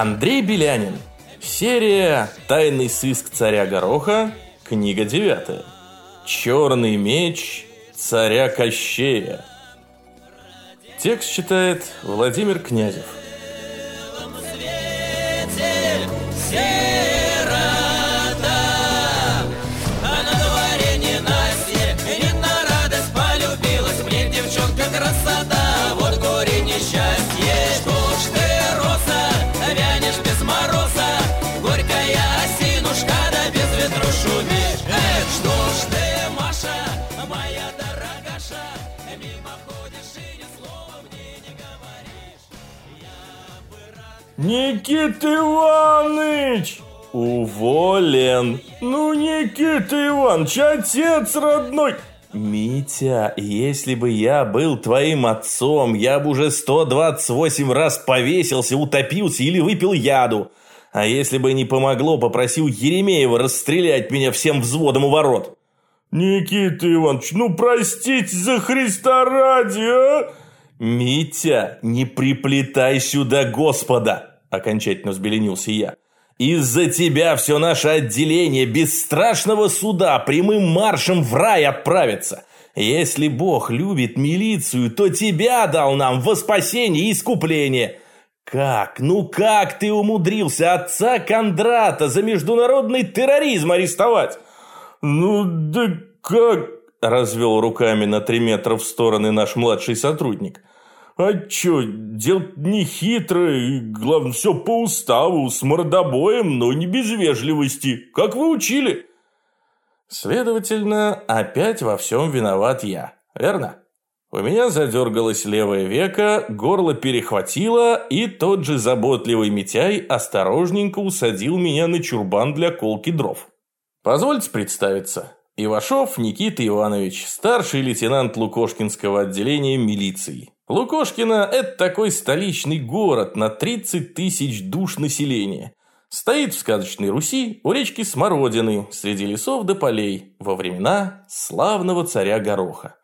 Андрей Белянин. Серия «Тайный сыск царя Гороха», книга девятая. «Черный меч царя Кощея». Текст читает Владимир Князев. Никита Иванович! Уволен! Ну, Никита Иванович, отец родной! Митя, если бы я был твоим отцом, я бы уже 128 раз повесился, утопился или выпил яду. А если бы не помогло, попросил Еремеева расстрелять меня всем взводом у ворот. Никита Иванович, ну простите за Христа ради, а? Митя, не приплетай сюда Господа, окончательно взбеленился я. Из-за тебя все наше отделение без страшного суда прямым маршем в рай отправится. Если Бог любит милицию, то тебя дал нам во спасение и искупление. Как, ну как ты умудрился отца Кондрата за международный терроризм арестовать? Ну да как, развел руками на три метра в стороны наш младший сотрудник. А чё, дело не хитрое, главное, все по уставу, с мордобоем, но не без вежливости, как вы учили. Следовательно, опять во всем виноват я, верно? У меня задергалось левое веко, горло перехватило, и тот же заботливый Митяй осторожненько усадил меня на чурбан для колки дров. Позвольте представиться. Ивашов Никита Иванович, старший лейтенант Лукошкинского отделения милиции. Лукошкино – это такой столичный город на 30 тысяч душ населения. Стоит в сказочной Руси у речки Смородины, среди лесов до полей, во времена славного царя Гороха.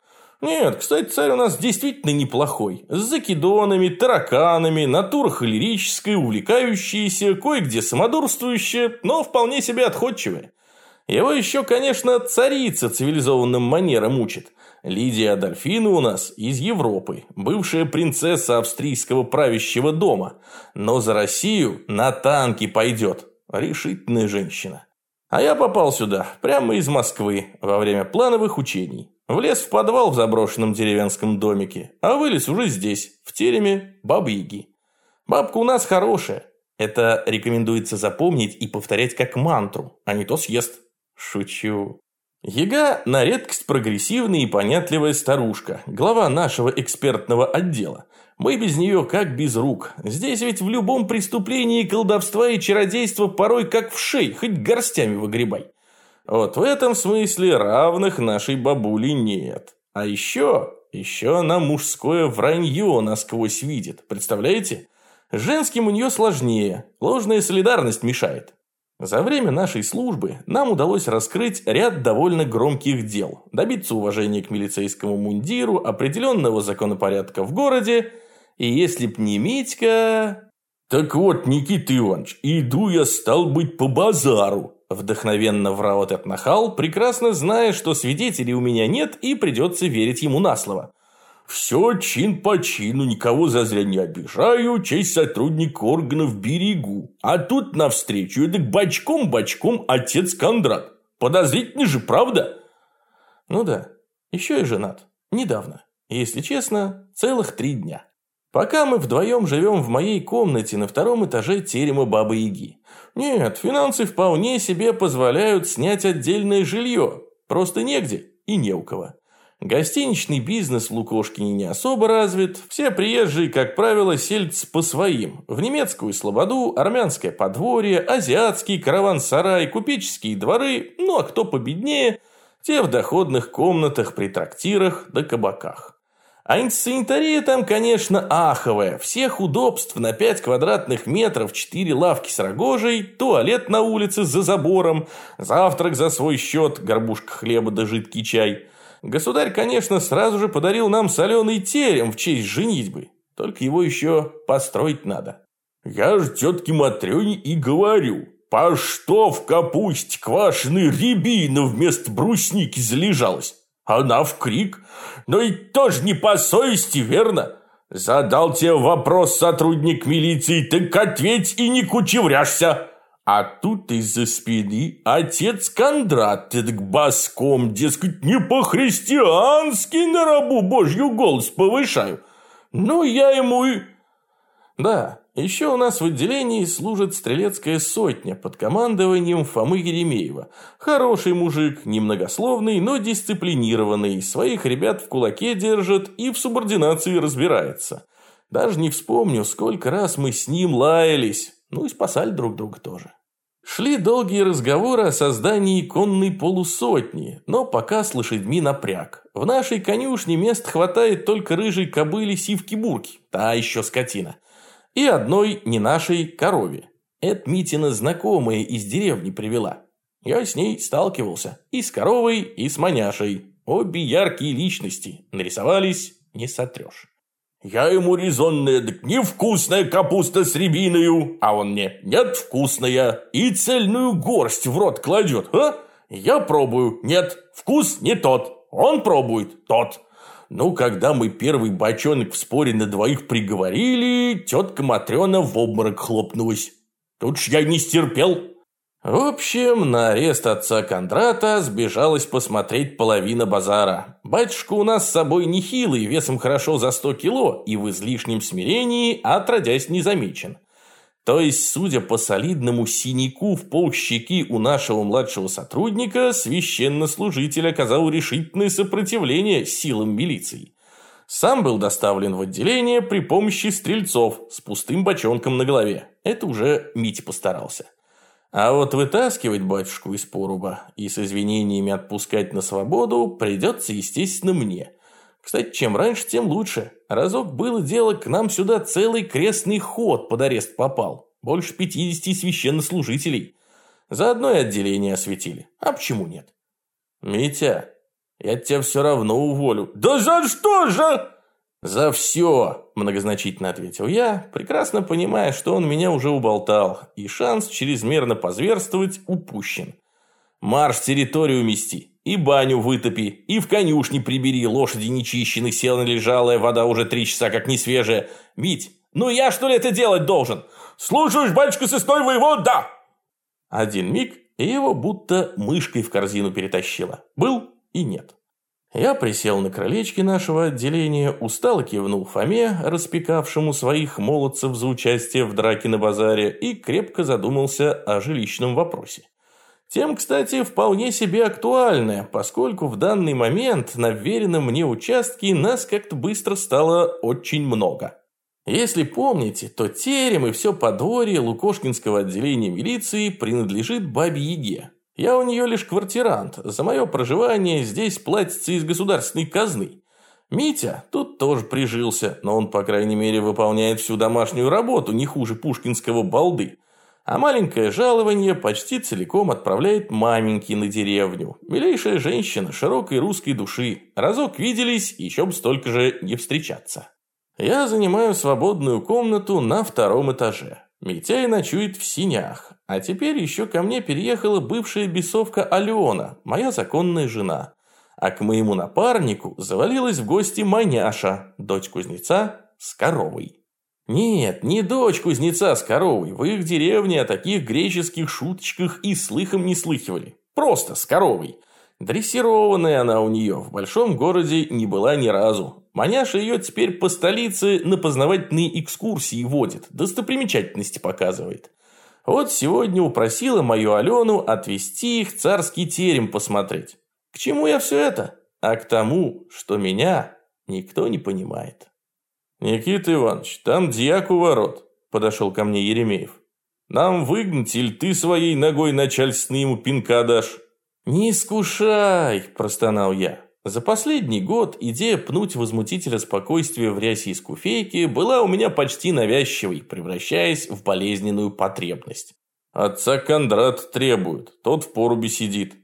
Нет, кстати, царь у нас действительно неплохой. С закидонами, тараканами, натура холерическая, увлекающаяся, кое-где самодурствующая, но вполне себе отходчивая. Его еще, конечно, царица цивилизованным манером учит. Лидия Адольфина у нас из Европы, бывшая принцесса австрийского правящего дома. Но за Россию на танки пойдет. Решительная женщина. А я попал сюда, прямо из Москвы, во время плановых учений. Влез в подвал в заброшенном деревенском домике, а вылез уже здесь, в тереме Бабы-Яги. Бабка у нас хорошая. Это рекомендуется запомнить и повторять как мантру, а не то съест. Шучу. Ега на редкость прогрессивная и понятливая старушка, глава нашего экспертного отдела. Мы без нее как без рук. Здесь ведь в любом преступлении колдовства и чародейства порой как в шей, хоть горстями выгребай. Вот в этом смысле равных нашей бабуле нет. А еще, еще она мужское вранье насквозь видит, представляете? Женским у нее сложнее, ложная солидарность мешает. За время нашей службы нам удалось раскрыть ряд довольно громких дел, добиться уважения к милицейскому мундиру, определенного законопорядка в городе, и если б не Митька... «Так вот, Никита Иванович, иду я, стал быть, по базару», вдохновенно врал этот нахал, прекрасно зная, что свидетелей у меня нет и придется верить ему на слово. Все чин по чину, никого зазря не обижаю, честь сотрудник органов берегу. А тут навстречу, так бочком-бочком отец Кондрат. Подозрительный же, правда? Ну да, еще и женат. Недавно. Если честно, целых три дня. Пока мы вдвоем живем в моей комнате на втором этаже терема Бабы Яги. Нет, финансы вполне себе позволяют снять отдельное жилье. Просто негде и не у кого. Гостиничный бизнес в Лукошкине не особо развит. Все приезжие, как правило, сельдятся по своим. В немецкую слободу, армянское подворье, азиатский караван-сарай, купеческие дворы, ну а кто победнее, те в доходных комнатах при трактирах да кабаках. А антисанитария там, конечно, аховая. Всех удобств на 5 квадратных метров, 4 лавки с рогожей, туалет на улице за забором, завтрак за свой счет, горбушка хлеба да жидкий чай – Государь, конечно, сразу же подарил нам соленый терем в честь женитьбы. Только его еще построить надо. Я ж тетке Матрёне и говорю, по что в капусте квашеной рябина вместо брусники залежалась? Она в крик. Но и тоже не по совести, верно? Задал тебе вопрос сотрудник милиции, так ответь и не кучевряшься. А тут из-за спины отец Кондрат так баском, дескать, не по-христиански на рабу божью голос повышаю. Ну, я ему и... Да, еще у нас в отделении служит стрелецкая сотня под командованием Фомы Еремеева. Хороший мужик, немногословный, но дисциплинированный, своих ребят в кулаке держит и в субординации разбирается. Даже не вспомню, сколько раз мы с ним лаялись, ну и спасали друг друга тоже. Шли долгие разговоры о создании конной полусотни, но пока с лошадьми напряг. В нашей конюшне мест хватает только рыжей кобыли сивки-бурки, та еще скотина. И одной не нашей корове. Это Митина знакомая из деревни привела. Я с ней сталкивался. И с коровой, и с маняшей. Обе яркие личности. Нарисовались, не сотрешь. Я ему резонная, так невкусная капуста с рябиною, а он мне, нет, вкусная, и цельную горсть в рот кладет, а? Я пробую, нет, вкус не тот, он пробует, тот. Ну, когда мы первый бочонок в споре на двоих приговорили, тетка Матрена в обморок хлопнулась. Тут ж я не стерпел. В общем, на арест отца Кондрата сбежалась посмотреть половина базара. Батюшка у нас с собой нехилый, весом хорошо за 100 кило и в излишнем смирении, отродясь незамечен. То есть, судя по солидному синяку в полщеки у нашего младшего сотрудника, священнослужитель оказал решительное сопротивление силам милиции. Сам был доставлен в отделение при помощи стрельцов с пустым бочонком на голове. Это уже Митя постарался. А вот вытаскивать батюшку из поруба и с извинениями отпускать на свободу придется, естественно, мне. Кстати, чем раньше, тем лучше. Разок было дело, к нам сюда целый крестный ход под арест попал. Больше 50 священнослужителей. Заодно и отделение осветили. А почему нет? Митя, я тебя все равно уволю. Да за что же? «За все!» – многозначительно ответил я, прекрасно понимая, что он меня уже уболтал, и шанс чрезмерно позверствовать упущен. «Марш территорию мести, и баню вытопи, и в конюшне прибери, лошади нечищены, села належалая, вода уже три часа как не свежая. Мить, ну я что ли это делать должен?» «Слушаешь, батюшка сыстой воевода!» Один миг, и его будто мышкой в корзину перетащило. Был и нет. Я присел на крылечке нашего отделения, устало кивнул Фоме, распекавшему своих молодцев за участие в драке на базаре, и крепко задумался о жилищном вопросе. Тем, кстати, вполне себе актуальная, поскольку в данный момент на вверенном мне участке нас как-то быстро стало очень много. Если помните, то терем и все подворье Лукошкинского отделения милиции принадлежит бабе Яге, я у нее лишь квартирант. За мое проживание здесь платится из государственной казны. Митя тут тоже прижился, но он, по крайней мере, выполняет всю домашнюю работу не хуже пушкинского балды. А маленькое жалование почти целиком отправляет маменьки на деревню. Милейшая женщина широкой русской души. Разок виделись, еще бы столько же не встречаться. Я занимаю свободную комнату на втором этаже. Митяй ночует в синях, а теперь еще ко мне переехала бывшая бесовка Алена, моя законная жена. А к моему напарнику завалилась в гости Маняша, дочь кузнеца с коровой. Нет, не дочь кузнеца с коровой. В их деревне о таких греческих шуточках и слыхом не слыхивали. Просто с коровой. Дрессированная она у нее в большом городе не была ни разу. Маняша ее теперь по столице на познавательные экскурсии водит, достопримечательности показывает. Вот сегодня упросила мою Алену отвезти их царский терем посмотреть. К чему я все это? А к тому, что меня никто не понимает. «Никита Иванович, там дьяк у ворот», – подошел ко мне Еремеев. «Нам выгнать или ты своей ногой начальственной ему пинка дашь?» «Не искушай!» – простонал я. За последний год идея пнуть возмутителя спокойствия в рясе из куфейки была у меня почти навязчивой, превращаясь в болезненную потребность. Отца Кондрат требует, тот в порубе сидит.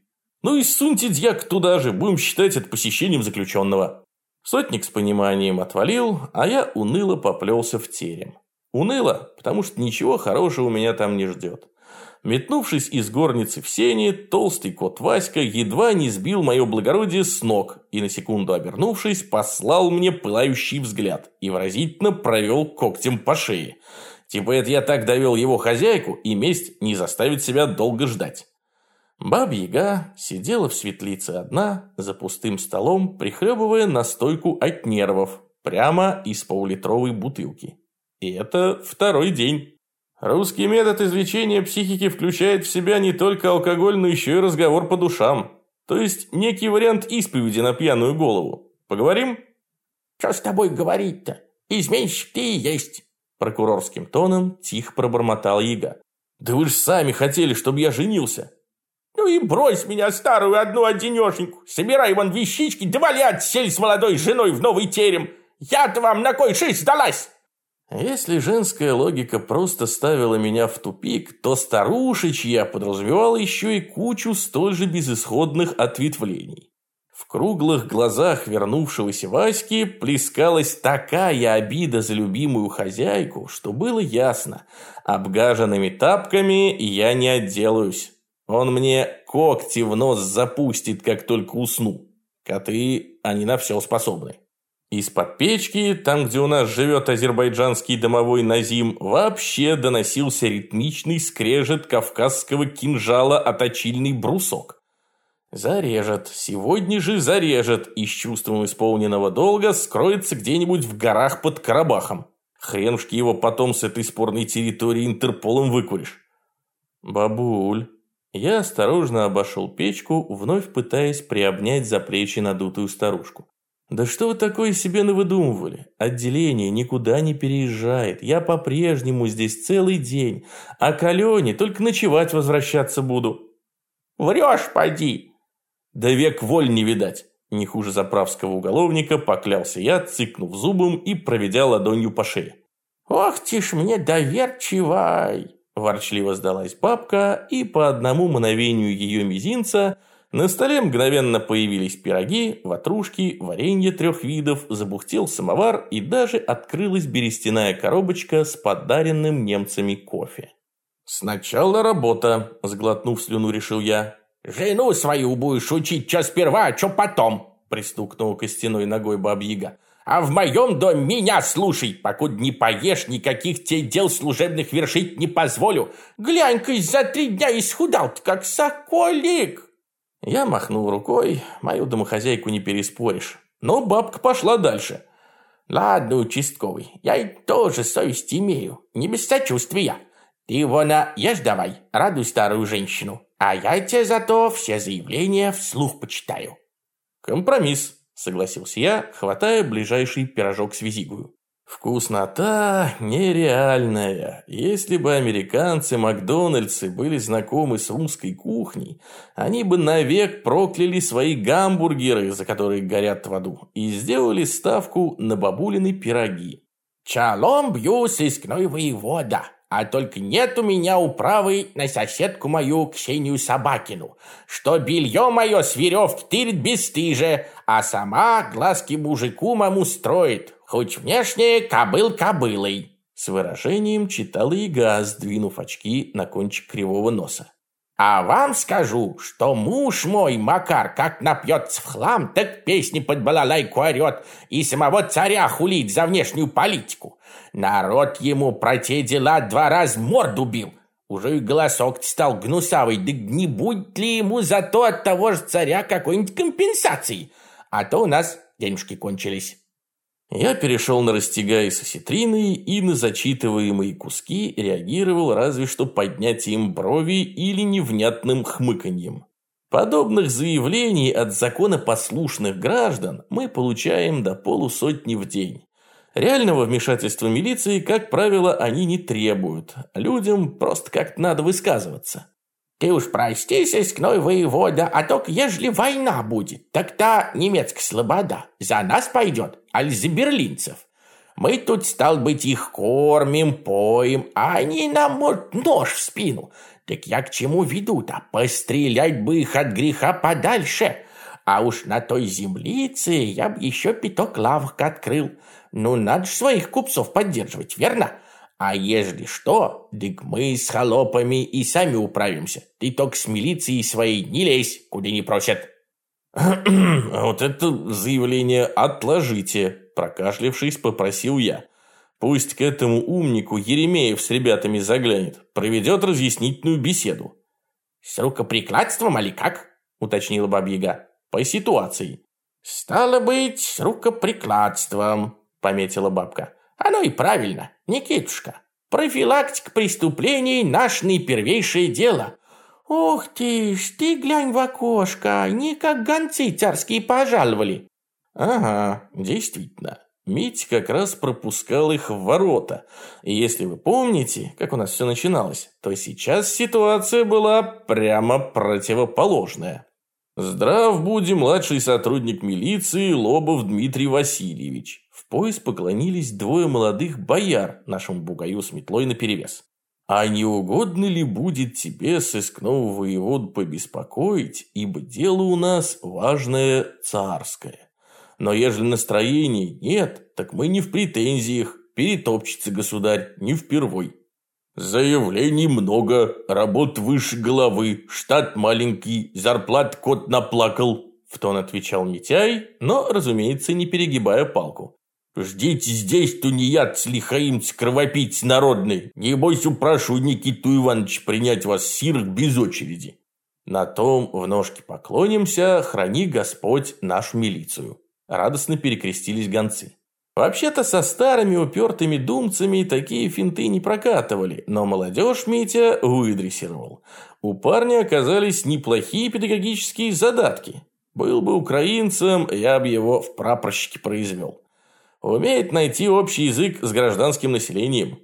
Ну и суньте дьяк туда же, будем считать это посещением заключенного. Сотник с пониманием отвалил, а я уныло поплелся в терем. Уныло, потому что ничего хорошего меня там не ждет. Метнувшись из горницы в сени, толстый кот Васька едва не сбил мое благородие с ног и, на секунду обернувшись, послал мне пылающий взгляд и выразительно провел когтем по шее. Типа это я так довел его хозяйку, и месть не заставит себя долго ждать. Баба-яга сидела в светлице одна, за пустым столом, прихлебывая настойку от нервов, прямо из полулитровой бутылки. И это второй день. Русский метод излечения психики включает в себя не только алкоголь, но еще и разговор по душам. То есть некий вариант исповеди на пьяную голову. Поговорим? Что с тобой говорить-то? Изменщик ты и есть. Прокурорским тоном тихо пробормотал Яга. Да вы же сами хотели, чтобы я женился. Ну и брось меня, старую, одну одинешеньку. Собирай вон вещички, да вали отсель с молодой женой в новый терем. Я-то вам на кой шесть сдалась? Если женская логика просто ставила меня в тупик, то старушечья подразумевала еще и кучу столь же безысходных ответвлений. В круглых глазах вернувшегося Васьки плескалась такая обида за любимую хозяйку, что было ясно, обгаженными тапками я не отделаюсь. Он мне когти в нос запустит, как только усну. Коты, они на все способны. Из-под печки, там, где у нас живет азербайджанский домовой Назим, вообще доносился ритмичный скрежет кавказского кинжала о брусок. Зарежет, сегодня же зарежет и с чувством исполненного долга скроется где-нибудь в горах под Карабахом. Хренушки его потом с этой спорной территории Интерполом выкуришь. Бабуль. Я осторожно обошел печку, вновь пытаясь приобнять за плечи надутую старушку. Да что вы такое себе навыдумывали? Отделение никуда не переезжает. Я по-прежнему здесь целый день. А к Алене только ночевать возвращаться буду. Врешь, поди. Да век воль не видать. Не хуже заправского уголовника поклялся я, цыкнув зубом и проведя ладонью по шее. Ох ты ж мне доверчивай. Ворчливо сдалась бабка, и по одному мгновению ее мизинца – на столе мгновенно появились пироги, ватрушки, варенье трех видов, забухтел самовар и даже открылась берестяная коробочка с подаренным немцами кофе. «Сначала работа», – сглотнув слюну, решил я. «Жену свою будешь учить, что сперва, а что потом», – пристукнула костяной ногой бабьяга. «А в моем доме меня слушай, покуда не поешь, никаких тебе дел служебных вершить не позволю. Глянь-ка, за три дня исхудал как соколик». Я махнул рукой, мою домохозяйку не переспоришь. Но бабка пошла дальше. Ладно, участковый, я и тоже совесть имею, не без сочувствия. Ты вона ешь давай, радуй старую женщину, а я тебе зато все заявления вслух почитаю. Компромисс, согласился я, хватая ближайший пирожок с визигую. Вкуснота нереальная. Если бы американцы Макдональдсы были знакомы с русской кухней, они бы навек прокляли свои гамбургеры, за которые горят в аду, и сделали ставку на бабулины пироги. «Чалом бью, сыскной воевода!» А только нет у меня управы на соседку мою Ксению Собакину, что белье мое с веревки тырит бесстыже, а сама глазки мужику маму строит, хоть внешне кобыл кобылой. С выражением читал Ига, сдвинув очки на кончик кривого носа. А вам скажу, что муж мой, Макар, как напьется в хлам, так песни под балалайку орет и самого царя хулит за внешнюю политику. Народ ему про те дела два раза морду бил. Уже и голосок стал гнусавый, да не будет ли ему зато от того же царя какой-нибудь компенсации? А то у нас денежки кончились. Я перешел на растягай с осетрины и на зачитываемые куски реагировал разве что поднятием брови или невнятным хмыканьем. Подобных заявлений от законопослушных граждан мы получаем до полусотни в день. Реального вмешательства милиции, как правило, они не требуют. Людям просто как-то надо высказываться. Ты уж прости, сыскной воевода, а только ежели война будет, так-то немецкая слобода за нас пойдет, аль за берлинцев. Мы тут, стал быть, их кормим, поим, а они нам, может, нож в спину. Так я к чему веду-то? Пострелять бы их от греха подальше. А уж на той землице я бы еще пяток лавок открыл. Ну, надо же своих купцов поддерживать, верно? А ежели что, дык мы с холопами и сами управимся. Ты только с милицией своей не лезь, куда не просят. Вот это заявление отложите, прокашлявшись, попросил я. Пусть к этому умнику Еремеев с ребятами заглянет, проведет разъяснительную беседу. С рукоприкладством, али как? уточнила Бабьяга. По ситуации. Стало быть, с рукоприкладством, пометила бабка. Оно и правильно, Никитушка. Профилактика преступлений – наш наипервейшее дело. Ох ты ж, ты глянь в окошко, не как гонцы царские пожаловали. Ага, действительно. Мить как раз пропускал их в ворота. И если вы помните, как у нас все начиналось, то сейчас ситуация была прямо противоположная. Здрав буди младший сотрудник милиции Лобов Дмитрий Васильевич. Пояс поклонились двое молодых бояр нашему бугаю с метлой наперевес. А не угодно ли будет тебе сыскного воеводу побеспокоить, ибо дело у нас важное царское. Но ежели настроения нет, так мы не в претензиях, перетопчется государь, не впервой. Заявлений много, работ выше головы, штат маленький, зарплат кот наплакал, в тон отвечал Митяй, но, разумеется, не перегибая палку. Ждите здесь, тунеядц, лихаимц, кровопийц народный. Небось, упрошу Никиту Ивановича принять вас сирых без очереди. На том в ножке поклонимся, храни Господь нашу милицию. Радостно перекрестились гонцы. Вообще-то со старыми упертыми думцами такие финты не прокатывали, но молодежь Митя выдрессировал. У парня оказались неплохие педагогические задатки. Был бы украинцем, я бы его в прапорщике произвел. Умеет найти общий язык с гражданским населением.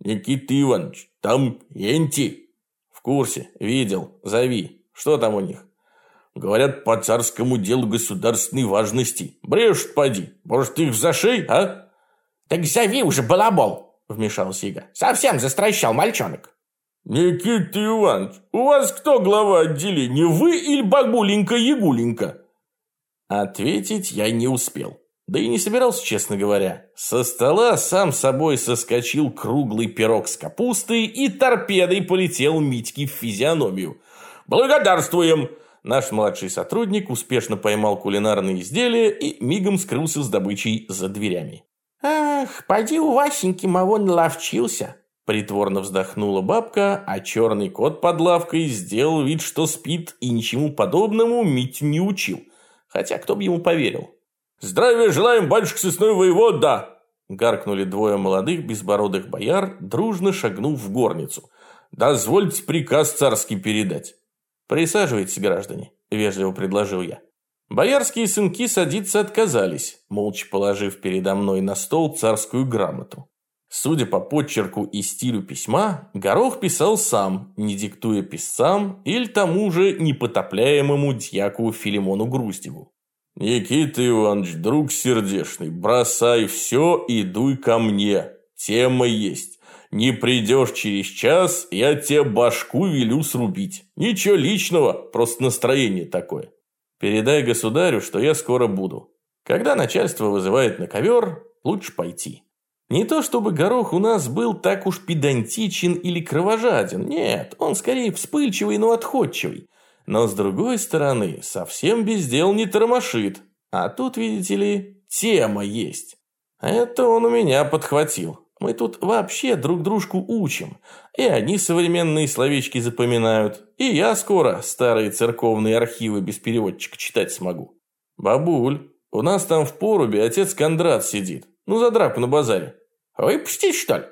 Никита Иванович, там енти. В курсе, видел, зови. Что там у них? Говорят, по царскому делу государственной важности. Брешут, поди. Может, их за шеи, а? Так зови уже, балабол, вмешался Ига. Совсем застращал мальчонок. Никита Иванович, у вас кто глава отделения, вы или бабуленька-ягуленька? Ответить я не успел. Да и не собирался, честно говоря. Со стола сам собой соскочил круглый пирог с капустой и торпедой полетел Митьке в физиономию. «Благодарствуем!» Наш младший сотрудник успешно поймал кулинарные изделия и мигом скрылся с добычей за дверями. «Ах, поди у Васеньки Маво наловчился!» Притворно вздохнула бабка, а черный кот под лавкой сделал вид, что спит, и ничему подобному Мить не учил. Хотя кто бы ему поверил. «Здравия желаем, батюшка сысной воевода!» Гаркнули двое молодых безбородых бояр, дружно шагнув в горницу. «Дозвольте приказ царский передать». «Присаживайтесь, граждане», – вежливо предложил я. Боярские сынки садиться отказались, молча положив передо мной на стол царскую грамоту. Судя по подчерку и стилю письма, Горох писал сам, не диктуя писцам или тому же непотопляемому дьяку Филимону Груздеву. «Никита Иванович, друг сердечный, бросай все и дуй ко мне. Тема есть. Не придешь через час, я тебе башку велю срубить. Ничего личного, просто настроение такое. Передай государю, что я скоро буду. Когда начальство вызывает на ковер, лучше пойти. Не то чтобы горох у нас был так уж педантичен или кровожаден. Нет, он скорее вспыльчивый, но отходчивый. Но с другой стороны, совсем без дел не тормошит. А тут, видите ли, тема есть. Это он у меня подхватил. Мы тут вообще друг дружку учим. И они современные словечки запоминают. И я скоро старые церковные архивы без переводчика читать смогу. Бабуль, у нас там в порубе отец Кондрат сидит. Ну, за драку на базаре. Выпустить, что ли?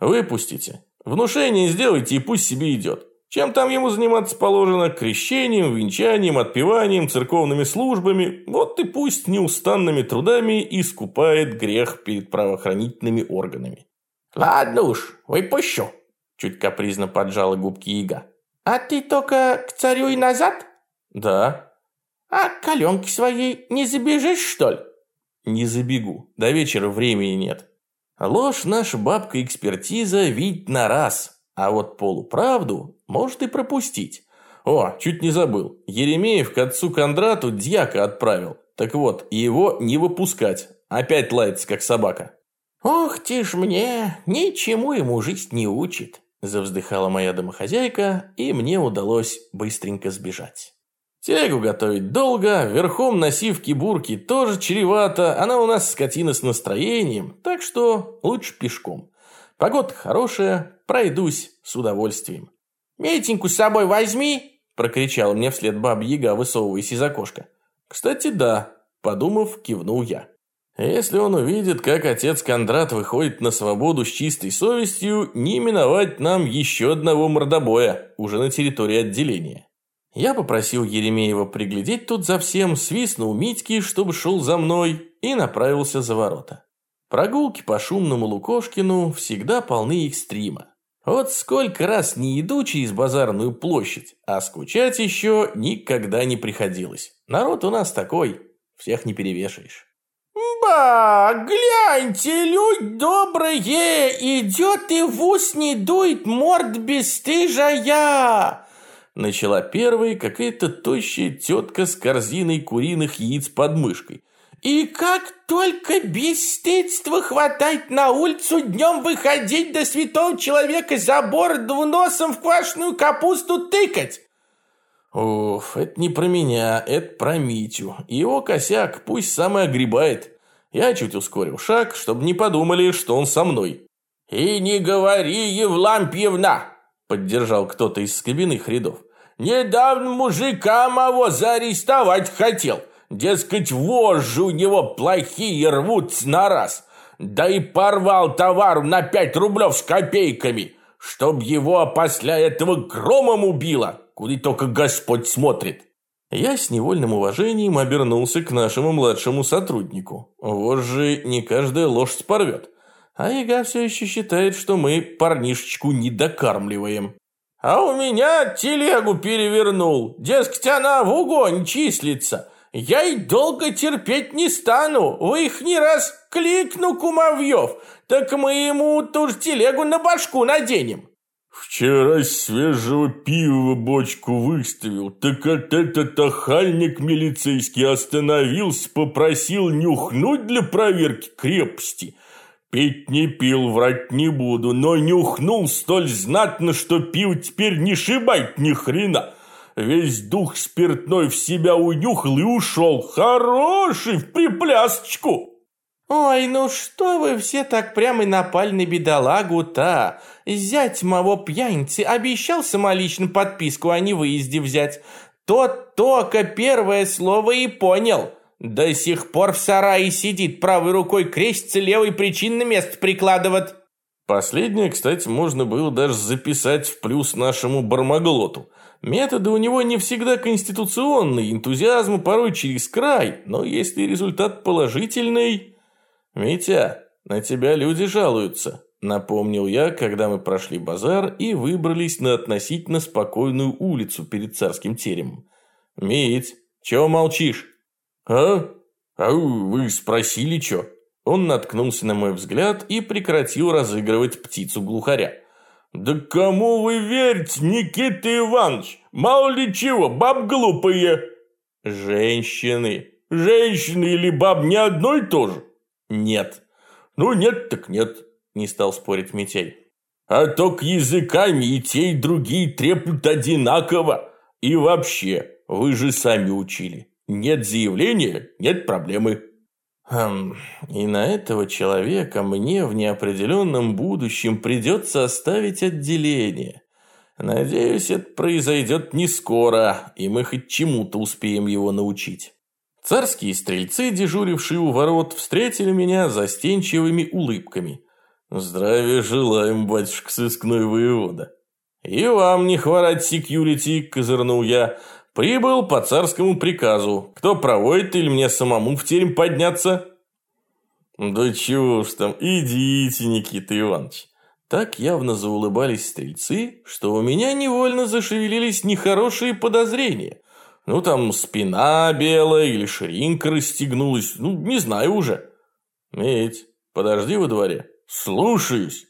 Выпустите. Внушение сделайте и пусть себе идет. Чем там ему заниматься положено? Крещением, венчанием, отпеванием, церковными службами. Вот и пусть неустанными трудами искупает грех перед правоохранительными органами. Ладно уж, выпущу. Чуть капризно поджала губки Ига. А ты только к царю и назад? Да. А к коленке своей не забежишь, что ли? Не забегу. До вечера времени нет. Ложь наша бабка-экспертиза видеть на раз. А вот полуправду может и пропустить. О, чуть не забыл. Еремеев к отцу Кондрату дьяка отправил. Так вот, его не выпускать. Опять лается, как собака. «Ох ты ж мне, ничему ему жизнь не учит», завздыхала моя домохозяйка, и мне удалось быстренько сбежать. Телегу готовить долго, верхом на сивке-бурке тоже чревато, она у нас скотина с настроением, так что лучше пешком. Погода хорошая, пройдусь с удовольствием. «Митеньку с собой возьми!» – прокричала мне вслед баб-яга, высовываясь из окошка. «Кстати, да», – подумав, кивнул я. Если он увидит, как отец Кондрат выходит на свободу с чистой совестью, не миновать нам еще одного мордобоя, уже на территории отделения. Я попросил Еремеева приглядеть тут за всем, свистнул Митьки, чтобы шел за мной, и направился за ворота. Прогулки по шумному Лукошкину всегда полны экстрима. Вот сколько раз не иду через базарную площадь, а скучать еще никогда не приходилось. Народ у нас такой, всех не перевешаешь. «Ба, гляньте, люди добрые, идет и в ус не дует морд бесстыжая!» Начала первой какая-то тощая тетка с корзиной куриных яиц под мышкой. «И как только бесстыдства хватать на улицу днем выходить до святого человека за бороду носом в квашеную капусту тыкать!» Уф, это не про меня, это про Митю. Его косяк пусть сам и огребает. Я чуть ускорил шаг, чтобы не подумали, что он со мной. «И не говори, Евлампьевна!» Поддержал кто-то из скобяных рядов. «Недавно мужика моего заарестовать хотел. Дескать, вожжи у него плохие рвутся на раз. Да и порвал товар на пять рублев с копейками, чтоб его после этого громом убило, куда только Господь смотрит. Я с невольным уважением обернулся к нашему младшему сотруднику. Вот же не каждая лошадь порвет. А Яга все еще считает, что мы парнишечку не докармливаем. А у меня телегу перевернул. Дескать, она в угонь числится. Я и долго терпеть не стану. Вы их не раз кликну, кумовьев. Так мы ему ту же телегу на башку наденем. Вчера свежего пива бочку выставил, так от этот охальник милицейский остановился, попросил нюхнуть для проверки крепости. Пить не пил, врать не буду, но нюхнул столь знатно, что пил теперь не шибать ни хрена. Весь дух спиртной в себя унюхал и ушел. Хороший, в приплясочку. «Ой, ну что вы все так прямо напали на бедолагу-то? Зять моего пьяницы обещал самолично подписку о невыезде взять. Тот только первое слово и понял. До сих пор в сарае сидит, правой рукой крестится, левой причин на место прикладывает». Последнее, кстати, можно было даже записать в плюс нашему бармаглоту. Методы у него не всегда конституционные, энтузиазм порой через край, но если результат положительный... «Митя, на тебя люди жалуются», – напомнил я, когда мы прошли базар и выбрались на относительно спокойную улицу перед царским теремом. «Мить, чего молчишь?» «А? А вы спросили, чё?» Он наткнулся на мой взгляд и прекратил разыгрывать птицу-глухаря. «Да кому вы верите, Никита Иванович? Мало ли чего, баб глупые!» «Женщины!» «Женщины или баб не одно и то же?» «Нет». «Ну нет, так нет», – не стал спорить Митяй. «А то к языками и те, и другие треплют одинаково. И вообще, вы же сами учили. Нет заявления – нет проблемы». Хм, и на этого человека мне в неопределенном будущем придется оставить отделение. Надеюсь, это произойдет не скоро, и мы хоть чему-то успеем его научить. Царские стрельцы, дежурившие у ворот, встретили меня застенчивыми улыбками. «Здравия желаем, батюшка сыскной воевода». «И вам не хворать секьюрити», – козырнул я. «Прибыл по царскому приказу. Кто проводит или мне самому в терем подняться?» «Да чего ж там, идите, Никита Иванович». Так явно заулыбались стрельцы, что у меня невольно зашевелились нехорошие подозрения – ну, там спина белая или ширинка расстегнулась. Ну, не знаю уже. Медь, подожди во дворе. Слушаюсь.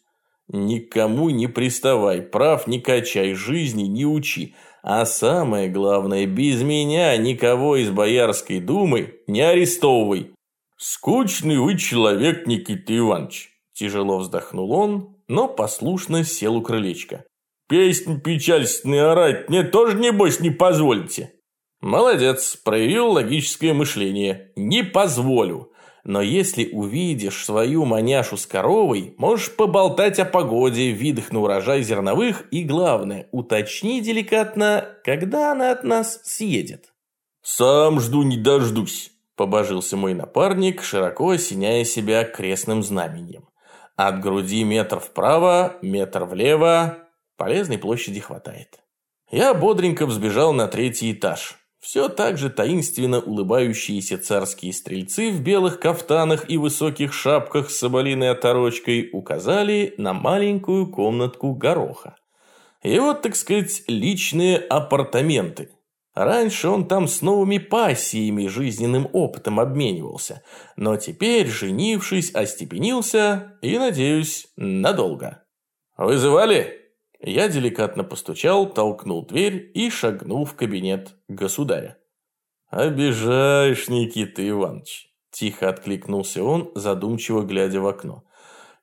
Никому не приставай, прав не качай, жизни не учи. А самое главное, без меня никого из Боярской думы не арестовывай. Скучный вы человек, Никита Иванович. Тяжело вздохнул он, но послушно сел у крылечка. Песнь печальственную орать мне тоже, небось, не позволите. Молодец, проявил логическое мышление. Не позволю. Но если увидишь свою маняшу с коровой, можешь поболтать о погоде, видах на урожай зерновых и, главное, уточни деликатно, когда она от нас съедет. «Сам жду не дождусь», – побожился мой напарник, широко осеняя себя крестным знаменем. От груди метр вправо, метр влево, полезной площади хватает. Я бодренько взбежал на третий этаж. Все так же таинственно улыбающиеся царские стрельцы в белых кафтанах и высоких шапках с соболиной оторочкой указали на маленькую комнатку гороха. И вот, так сказать, личные апартаменты. Раньше он там с новыми пассиями жизненным опытом обменивался, но теперь, женившись, остепенился и, надеюсь, надолго. «Вызывали?» Я деликатно постучал, толкнул дверь и шагнул в кабинет государя. «Обижаешь, Никита Иванович», – тихо откликнулся он, задумчиво глядя в окно.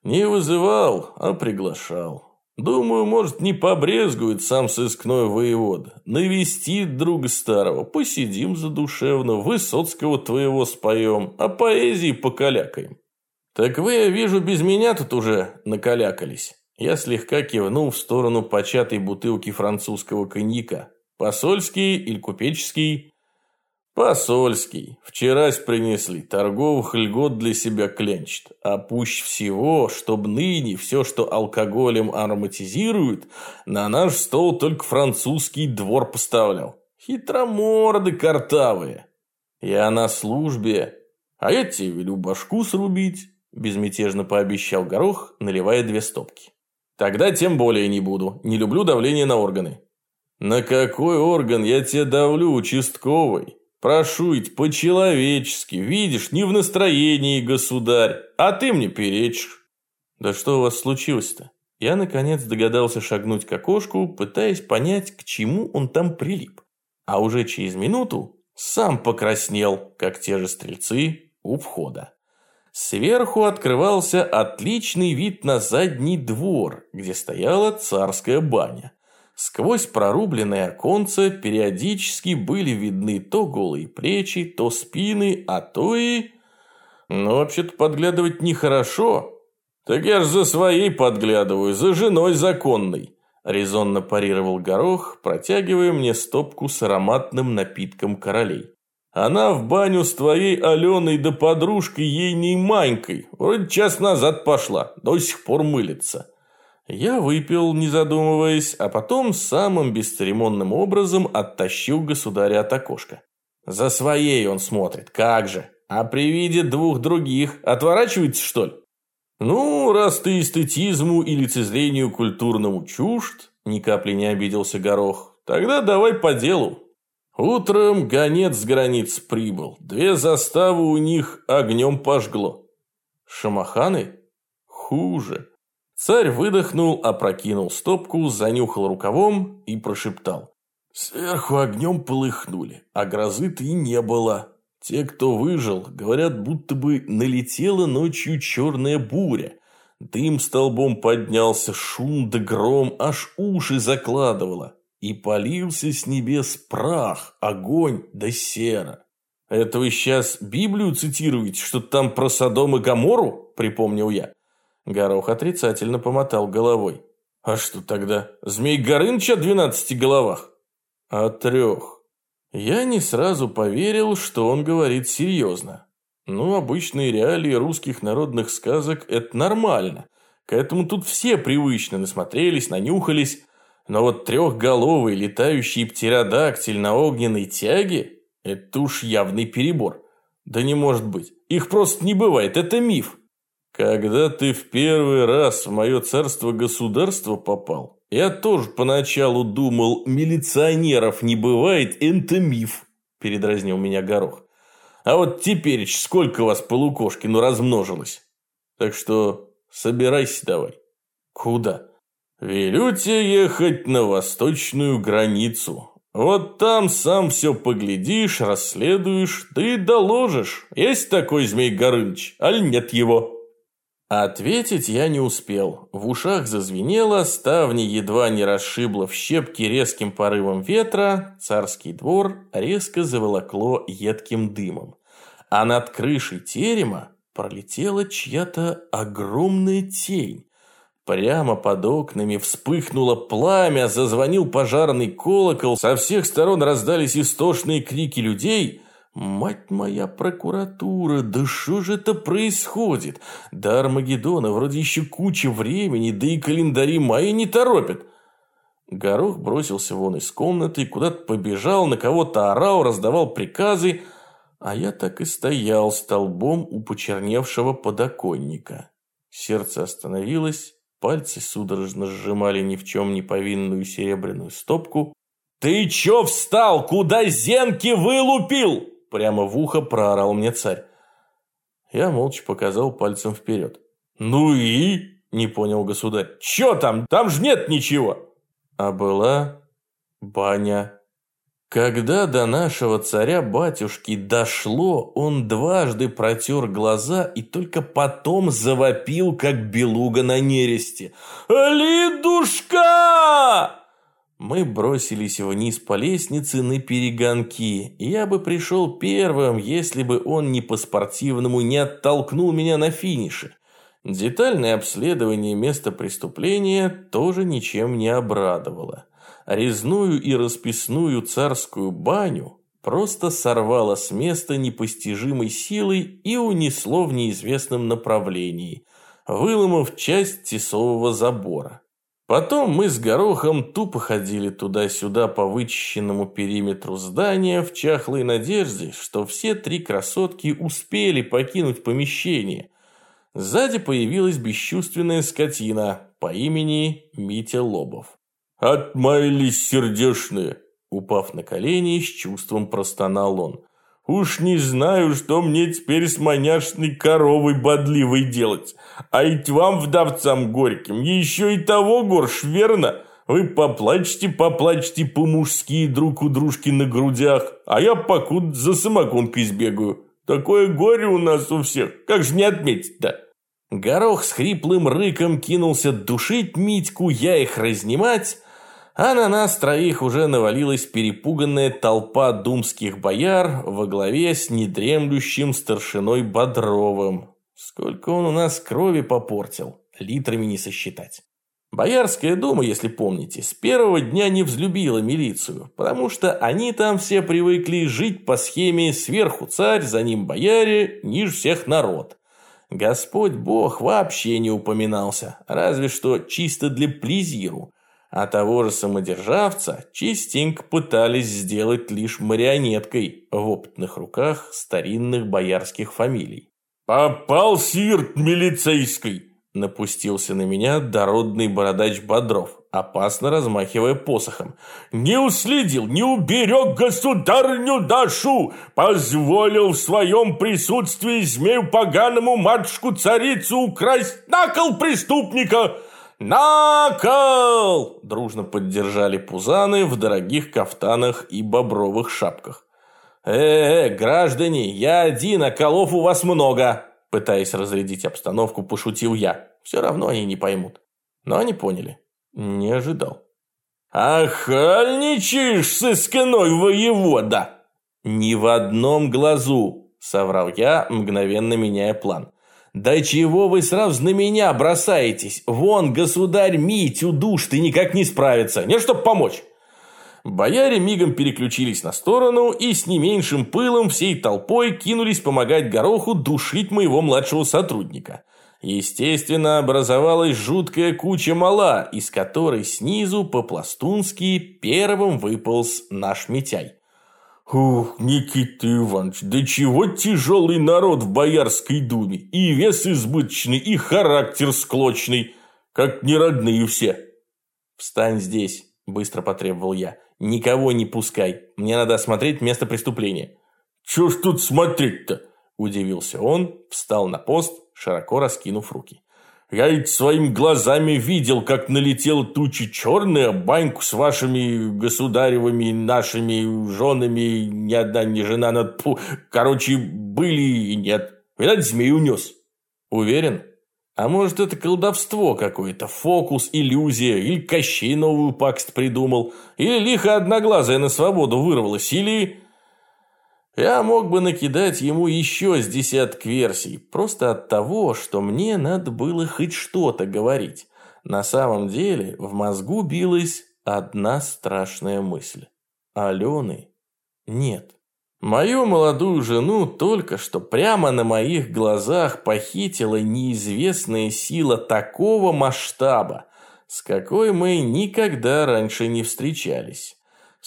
«Не вызывал, а приглашал. Думаю, может, не побрезгует сам сыскной воевода. Навестит друга старого, посидим задушевно, Высоцкого твоего споем, а поэзии покалякаем». «Так вы, я вижу, без меня тут уже накалякались». Я слегка кивнул в сторону початой бутылки французского коньяка. Посольский или купеческий? Посольский. Вчерась принесли. Торговых льгот для себя клянчит. А пусть всего, чтоб ныне все, что алкоголем ароматизирует, на наш стол только французский двор поставлял. Хитроморды картавые. Я на службе. А я тебе велю башку срубить. Безмятежно пообещал Горох, наливая две стопки. Тогда тем более не буду. Не люблю давление на органы. На какой орган я тебе давлю, участковый? Прошу по-человечески. Видишь, не в настроении, государь. А ты мне перечишь. Да что у вас случилось-то? Я, наконец, догадался шагнуть к окошку, пытаясь понять, к чему он там прилип. А уже через минуту сам покраснел, как те же стрельцы у входа. Сверху открывался отличный вид на задний двор, где стояла царская баня. Сквозь прорубленное оконце периодически были видны то голые плечи, то спины, а то и... Ну, вообще-то подглядывать нехорошо. Так я ж за своей подглядываю, за женой законной. Резонно парировал горох, протягивая мне стопку с ароматным напитком королей. Она в баню с твоей Аленой да подружкой ейней Манькой. Вроде час назад пошла, до сих пор мылится. Я выпил, не задумываясь, а потом самым бесцеремонным образом оттащил государя от окошка. За своей он смотрит, как же. А при виде двух других отворачивается, что ли? Ну, раз ты эстетизму и лицезрению культурному чужд, ни капли не обиделся Горох, тогда давай по делу. Утром гонец с границ прибыл. Две заставы у них огнем пожгло. Шамаханы? Хуже. Царь выдохнул, опрокинул стопку, занюхал рукавом и прошептал. Сверху огнем полыхнули, а грозы-то и не было. Те, кто выжил, говорят, будто бы налетела ночью черная буря. Дым столбом поднялся, шум да гром, аж уши закладывало и полился с небес прах, огонь да сера. Это вы сейчас Библию цитируете, что там про Содом и Гомору, припомнил я. Горох отрицательно помотал головой. А что тогда, Змей Горыныч о двенадцати головах? О трех. Я не сразу поверил, что он говорит серьезно. Ну, обычные реалии русских народных сказок – это нормально. К этому тут все привычно насмотрелись, нанюхались. Но вот трехголовый летающий птеродактиль на огненной тяге – это уж явный перебор. Да не может быть. Их просто не бывает, это миф. Когда ты в первый раз в мое царство-государство попал, я тоже поначалу думал, милиционеров не бывает, это миф, передразнил меня Горох. А вот теперь сколько вас полукошки, ну размножилось. Так что собирайся давай. Куда? «Велю тебе ехать на восточную границу. Вот там сам все поглядишь, расследуешь, ты доложишь, есть такой Змей Горыныч, аль нет его?» Ответить я не успел. В ушах зазвенело, ставни едва не расшибло в щепки резким порывом ветра, царский двор резко заволокло едким дымом. А над крышей терема пролетела чья-то огромная тень. Прямо под окнами вспыхнуло пламя, зазвонил пожарный колокол, со всех сторон раздались истошные крики людей – Мать моя прокуратура, да что же это происходит? До Армагеддона вроде еще куча времени, да и календари мои не торопят. Горох бросился вон из комнаты, куда-то побежал, на кого-то орал, раздавал приказы, а я так и стоял столбом у почерневшего подоконника. Сердце остановилось, пальцы судорожно сжимали ни в чем не повинную серебряную стопку. «Ты чё встал? Куда зенки вылупил?» Прямо в ухо проорал мне царь. Я молча показал пальцем вперед. «Ну и?» – не понял государь. «Чё там? Там ж нет ничего!» А была баня. Когда до нашего царя-батюшки дошло, он дважды протер глаза и только потом завопил, как белуга на нересте. «Лидушка!» Мы бросились вниз по лестнице на перегонки. Я бы пришел первым, если бы он не по-спортивному не оттолкнул меня на финише. Детальное обследование места преступления тоже ничем не обрадовало. Резную и расписную царскую баню просто сорвало с места непостижимой силой и унесло в неизвестном направлении, выломав часть тесового забора. Потом мы с Горохом тупо ходили туда-сюда по вычищенному периметру здания в чахлой надежде, что все три красотки успели покинуть помещение. Сзади появилась бесчувственная скотина по имени Митя Лобов. «Отмаялись сердешные!» Упав на колени, с чувством простонал он. Уж не знаю, что мне теперь с маняшной коровой бодливой делать. А ведь вам, вдовцам горьким, еще и того горш, верно? Вы поплачьте, поплачьте по-мужски друг у дружки на грудях, а я покуда за самогонкой сбегаю. Такое горе у нас у всех, как же не отметить-то? Горох с хриплым рыком кинулся душить Митьку, я их разнимать, а на нас троих уже навалилась перепуганная толпа думских бояр во главе с недремлющим старшиной Бодровым. Сколько он у нас крови попортил, литрами не сосчитать. Боярская дума, если помните, с первого дня не взлюбила милицию, потому что они там все привыкли жить по схеме «сверху царь, за ним бояре, ниже всех народ». Господь Бог вообще не упоминался, разве что чисто для плезиру а того же самодержавца частенько пытались сделать лишь марионеткой в опытных руках старинных боярских фамилий. «Попал сирт милицейской!» Напустился на меня дородный бородач Бодров, опасно размахивая посохом. «Не уследил, не уберег государню Дашу! Позволил в своем присутствии змею поганому матушку-царицу украсть на кол преступника!» «На кол!» – дружно поддержали пузаны в дорогих кафтанах и бобровых шапках. «Э-э, граждане, я один, а колов у вас много!» Пытаясь разрядить обстановку, пошутил я. Все равно они не поймут. Но они поняли. Не ожидал. «Ахальничаешь, сысканой воевода!» «Ни в одном глазу!» – соврал я, мгновенно меняя план. «Да чего вы сразу на меня бросаетесь? Вон, государь Митю душ, ты никак не справится. Нет, чтоб помочь!» Бояре мигом переключились на сторону и с не меньшим пылом всей толпой кинулись помогать Гороху душить моего младшего сотрудника. Естественно, образовалась жуткая куча мала, из которой снизу по-пластунски первым выполз наш Митяй. Ух, Никита Иванович, да чего тяжелый народ в Боярской думе. И вес избыточный, и характер склочный, как неродные все. Встань здесь, быстро потребовал я. Никого не пускай, мне надо осмотреть место преступления. Чего ж тут смотреть-то? Удивился он, встал на пост, широко раскинув руки. Я ведь своими глазами видел, как налетела туча черная, баньку с вашими государевыми нашими женами, ни одна ни жена, но, тьфу, короче, были и нет. Видать, змей унес. Уверен? А может, это колдовство какое-то, фокус, иллюзия, или Кощей новую пакость придумал, или лихо одноглазая на свободу вырвалась, или... Я мог бы накидать ему еще с десяток версий, просто от того, что мне надо было хоть что-то говорить. На самом деле в мозгу билась одна страшная мысль. Алены нет. Мою молодую жену только что прямо на моих глазах похитила неизвестная сила такого масштаба, с какой мы никогда раньше не встречались.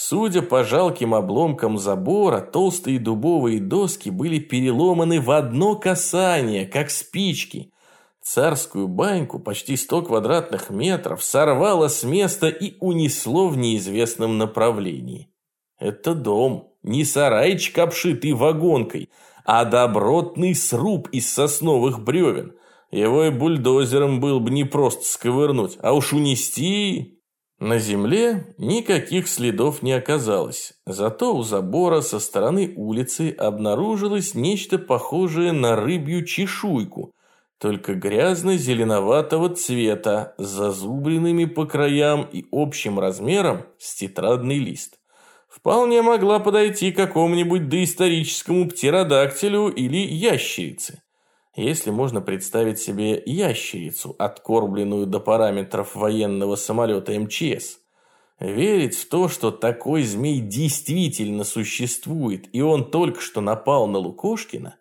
Судя по жалким обломкам забора, толстые дубовые доски были переломаны в одно касание, как спички. Царскую баньку, почти сто квадратных метров, сорвало с места и унесло в неизвестном направлении. Это дом, не сарайчик, обшитый вагонкой, а добротный сруб из сосновых бревен. Его и бульдозером был бы не просто сковырнуть, а уж унести... На земле никаких следов не оказалось, зато у забора со стороны улицы обнаружилось нечто похожее на рыбью чешуйку, только грязно-зеленоватого цвета, с зазубренными по краям и общим размером с тетрадный лист вполне могла подойти какому-нибудь доисторическому птеродактилю или ящерице. Если можно представить себе ящерицу, откормленную до параметров военного самолета МЧС. Верить в то, что такой змей действительно существует, и он только что напал на Лукошкина,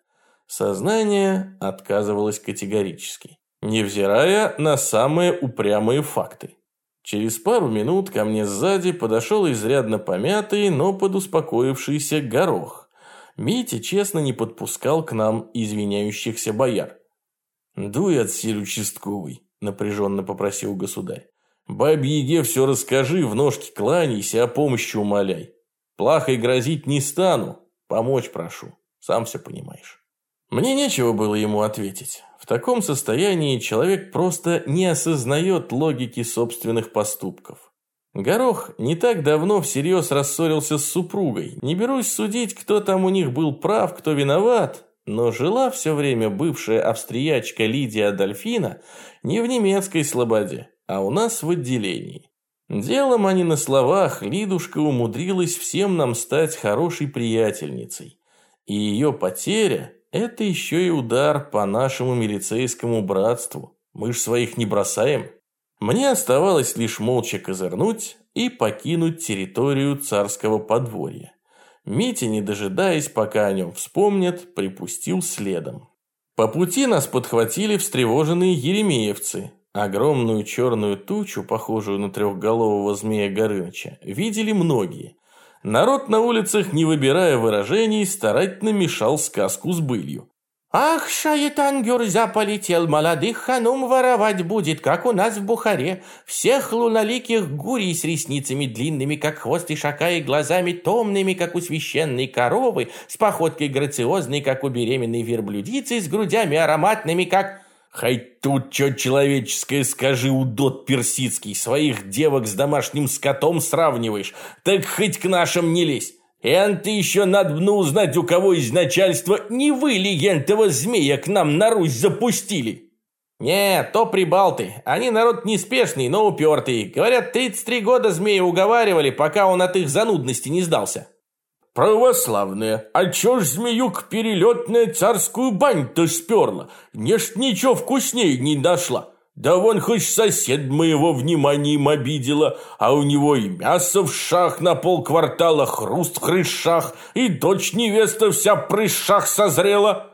сознание отказывалось категорически, невзирая на самые упрямые факты. Через пару минут ко мне сзади подошел изрядно помятый, но подуспокоившийся горох. Митя честно не подпускал к нам извиняющихся бояр. «Дуй отсель участковый», – напряженно попросил государь. «Бабе-яге все расскажи, в ножки кланяйся, о помощи умоляй. Плахой грозить не стану, помочь прошу, сам все понимаешь». Мне нечего было ему ответить. В таком состоянии человек просто не осознает логики собственных поступков. Горох не так давно всерьез рассорился с супругой. Не берусь судить, кто там у них был прав, кто виноват, но жила все время бывшая австриячка Лидия Адольфина не в немецкой слободе, а у нас в отделении. Делом, а не на словах, Лидушка умудрилась всем нам стать хорошей приятельницей. И ее потеря это еще и удар по нашему милицейскому братству. Мы ж своих не бросаем. Мне оставалось лишь молча козырнуть и покинуть территорию царского подворья. Митя, не дожидаясь, пока о нем вспомнят, припустил следом. По пути нас подхватили встревоженные еремеевцы. Огромную черную тучу, похожую на трехголового змея Горыныча, видели многие. Народ на улицах, не выбирая выражений, старательно мешал сказку с былью. «Ах, шайтан Гюрза полетел, молодых ханум воровать будет, как у нас в Бухаре. Всех луналиких гурий с ресницами длинными, как хвост ишака, и глазами томными, как у священной коровы, с походкой грациозной, как у беременной верблюдицы, с грудями ароматными, как...» Хай тут что человеческое скажи, удот персидский, своих девок с домашним скотом сравниваешь, так хоть к нашим не лезь. Эн ты еще надо бы узнать, у кого из начальства не вы ли ентого змея к нам на Русь запустили. «Не, то прибалты. Они народ неспешный, но упертый. Говорят, 33 года змея уговаривали, пока он от их занудности не сдался». «Православная, а чё ж змеюк перелетная царскую бань-то сперла? Не ж ничего вкуснее не нашла. Да вон хоть сосед моего вниманием обидела, а у него и мясо в шах на полквартала, хруст в крышах, и дочь невеста вся в прыщах созрела».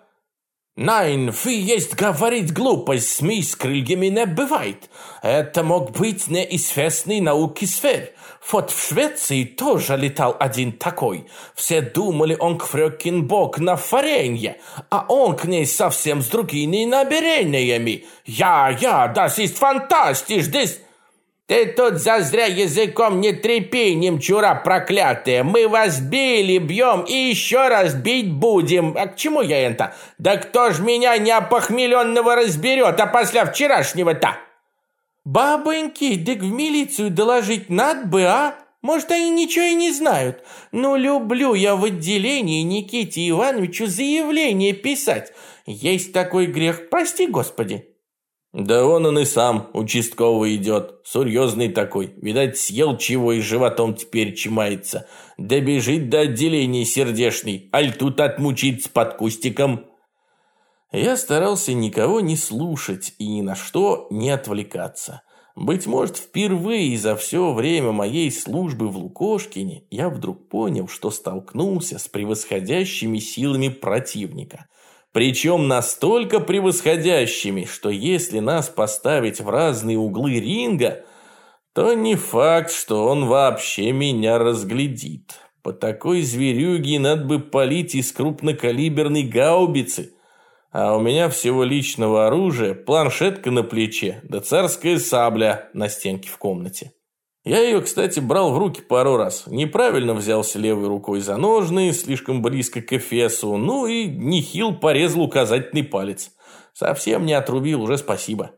«Найн, вы есть говорить глупость, СМИ с крыльями не бывает. Это мог быть неизвестный науки сфер. Вот в Швеции тоже летал один такой. Все думали, он к Фрёкинбок на фаренье, а он к ней совсем с другими намерениями. Я, я, das ist fantastisch, das... Ты тут зазря языком не трепи, немчура проклятая. Мы вас били, бьем и еще раз бить будем. А к чему я это? Да кто ж меня не опохмеленного разберет, а после вчерашнего-то? «Бабоньки, дык в милицию доложить надо бы, а? Может, они ничего и не знают. Но люблю я в отделении Никите Ивановичу заявление писать. Есть такой грех, прости господи». Да он он и сам, участковый идет, серьезный такой. Видать, съел чего и животом теперь чимается. Да бежит до отделения сердешный, аль тут отмучиться под кустиком. Я старался никого не слушать и ни на что не отвлекаться. Быть может, впервые за все время моей службы в Лукошкине я вдруг понял, что столкнулся с превосходящими силами противника. Причем настолько превосходящими, что если нас поставить в разные углы ринга, то не факт, что он вообще меня разглядит. По такой зверюге надо бы палить из крупнокалиберной гаубицы, а у меня всего личного оружия, планшетка на плече, да царская сабля на стенке в комнате. Я ее, кстати, брал в руки пару раз. Неправильно взялся левой рукой за ножны, слишком близко к эфесу, ну и нехил порезал указательный палец. Совсем не отрубил, уже спасибо.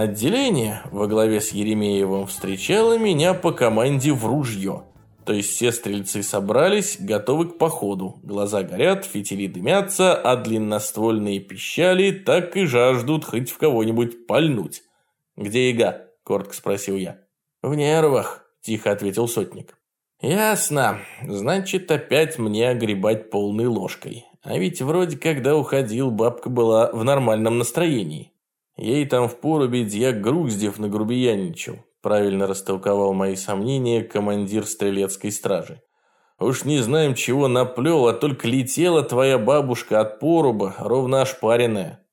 Отделение во главе с Еремеевым встречало меня по команде в ружье. То есть все стрельцы собрались, готовы к походу. Глаза горят, фитили дымятся, а длинноствольные пищали так и жаждут хоть в кого-нибудь пальнуть. «Где яга?» – коротко спросил я. «В нервах», – тихо ответил сотник. «Ясно. Значит, опять мне огребать полной ложкой. А ведь вроде когда уходил, бабка была в нормальном настроении. Ей там в поруби дьяк Груздев нагрубияничал. Правильно растолковал мои сомнения командир стрелецкой стражи. Уж не знаем, чего наплел, а только летела твоя бабушка от поруба, ровно ошпаренная.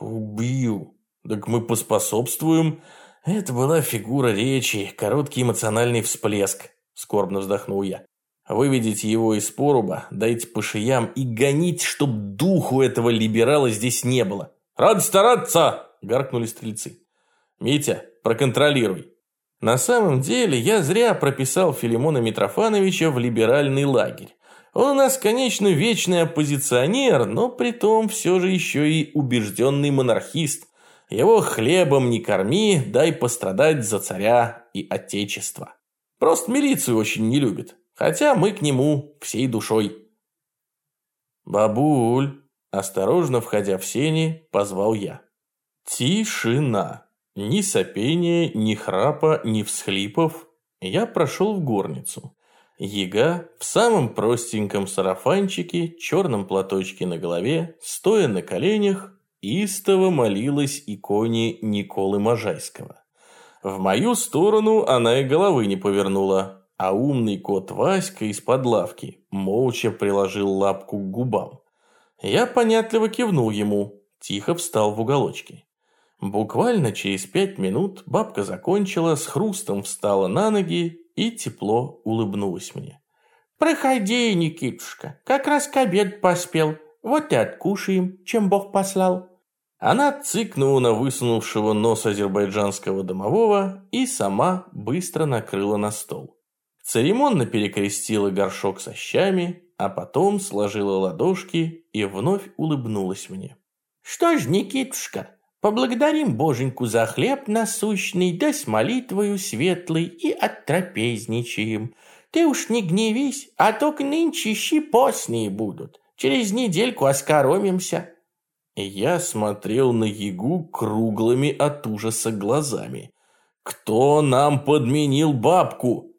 Убью. Так мы поспособствуем. Это была фигура речи, короткий эмоциональный всплеск. Скорбно вздохнул я. Выведите его из поруба, дайте по шиям и гоните, чтоб духу этого либерала здесь не было. «Рад стараться!» – гаркнули стрельцы. «Митя, проконтролируй». На самом деле, я зря прописал Филимона Митрофановича в либеральный лагерь. Он у нас, конечно, вечный оппозиционер, но при том все же еще и убежденный монархист. Его хлебом не корми, дай пострадать за царя и отечество. Просто милицию очень не любит, хотя мы к нему всей душой. «Бабуль, Осторожно входя в сени, позвал я. Тишина. Ни сопения, ни храпа, ни всхлипов. Я прошел в горницу. Яга в самом простеньком сарафанчике, черном платочке на голове, стоя на коленях, истово молилась иконе Николы Можайского. В мою сторону она и головы не повернула, а умный кот Васька из-под лавки молча приложил лапку к губам. Я понятливо кивнул ему, тихо встал в уголочке. Буквально через пять минут бабка закончила, с хрустом встала на ноги и тепло улыбнулась мне. «Проходи, Никитушка, как раз к обед поспел. Вот и откушаем, чем Бог послал». Она цыкнула на высунувшего нос азербайджанского домового и сама быстро накрыла на стол. Церемонно перекрестила горшок со щами, а потом сложила ладошки и вновь улыбнулась мне. «Что ж, Никитушка, поблагодарим Боженьку за хлеб насущный, да с молитвою светлой и оттрапезничаем. Ты уж не гневись, а то к нынче щи постные будут. Через недельку оскоромимся». Я смотрел на Ягу круглыми от ужаса глазами. «Кто нам подменил бабку?»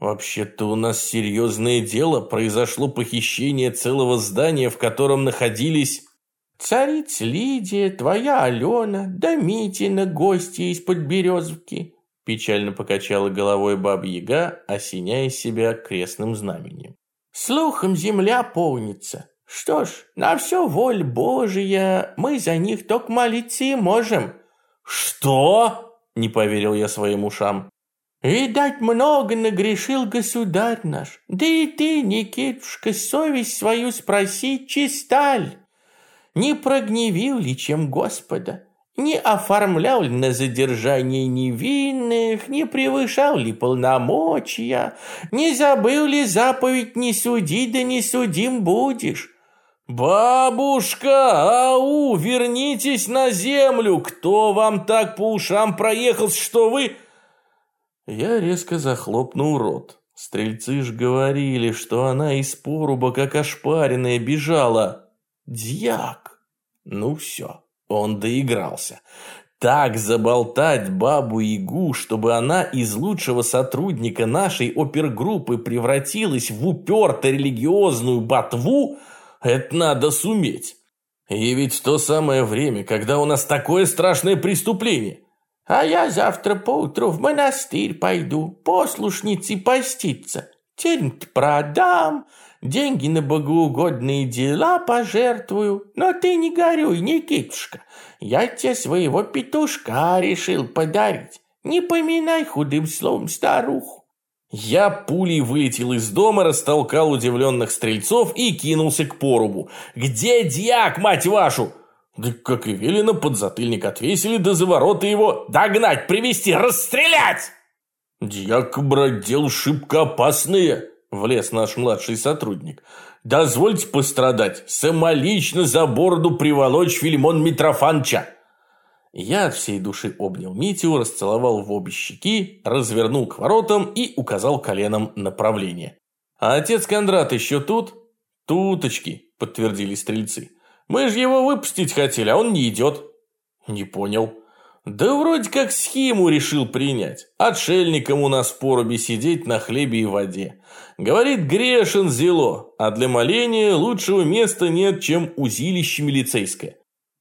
«Вообще-то у нас серьезное дело. Произошло похищение целого здания, в котором находились...» «Царица Лидия, твоя Алена, да Митина, гости из-под Березовки», печально покачала головой баба-яга, осеняя себя крестным знаменем. «Слухом земля полнится. Что ж, на все воля Божия, мы за них только молиться и можем». «Что?» – не поверил я своим ушам. Видать, много нагрешил государь наш. Да и ты, Никитушка, совесть свою спроси, чисталь. Не прогневил ли чем Господа? Не оформлял ли на задержание невинных, не превышал ли полномочия, не забыл ли заповедь «не суди, да не судим будешь»? «Бабушка! Ау! Вернитесь на землю! Кто вам так по ушам проехался, что вы...» Я резко захлопнул рот. Стрельцы ж говорили, что она из поруба, как ошпаренная, бежала. Дьяк! Ну все, он доигрался. Так заболтать бабу-ягу, чтобы она из лучшего сотрудника нашей опергруппы превратилась в уперто-религиозную ботву – это надо суметь. И ведь в то самое время, когда у нас такое страшное преступление. А я завтра поутру в монастырь пойду, послушницей поститься. тень продам, деньги на богоугодные дела пожертвую. Но ты не горюй, Никитушка, я тебе своего петушка решил подарить. Не поминай худым словом старуху. Я пулей вылетел из дома, растолкал удивленных стрельцов и кинулся к порубу. «Где дьяк, мать вашу?» Да как и велено, подзатыльник отвесили, да за ворота его догнать, привести, расстрелять! Дьяк, брат, дел шибко опасные, влез наш младший сотрудник. Дозвольте пострадать, самолично за бороду приволочь Филимон Митрофанча. Я от всей души обнял Митю, расцеловал в обе щеки, развернул к воротам и указал коленом направление. «А отец Кондрат еще тут?» «Туточки», – подтвердили стрельцы. «Мы же его выпустить хотели, а он не идет». «Не понял». «Да вроде как схему решил принять. Отшельником у нас в порубе сидеть на хлебе и воде. Говорит, грешен зело, а для моления лучшего места нет, чем узилище милицейское.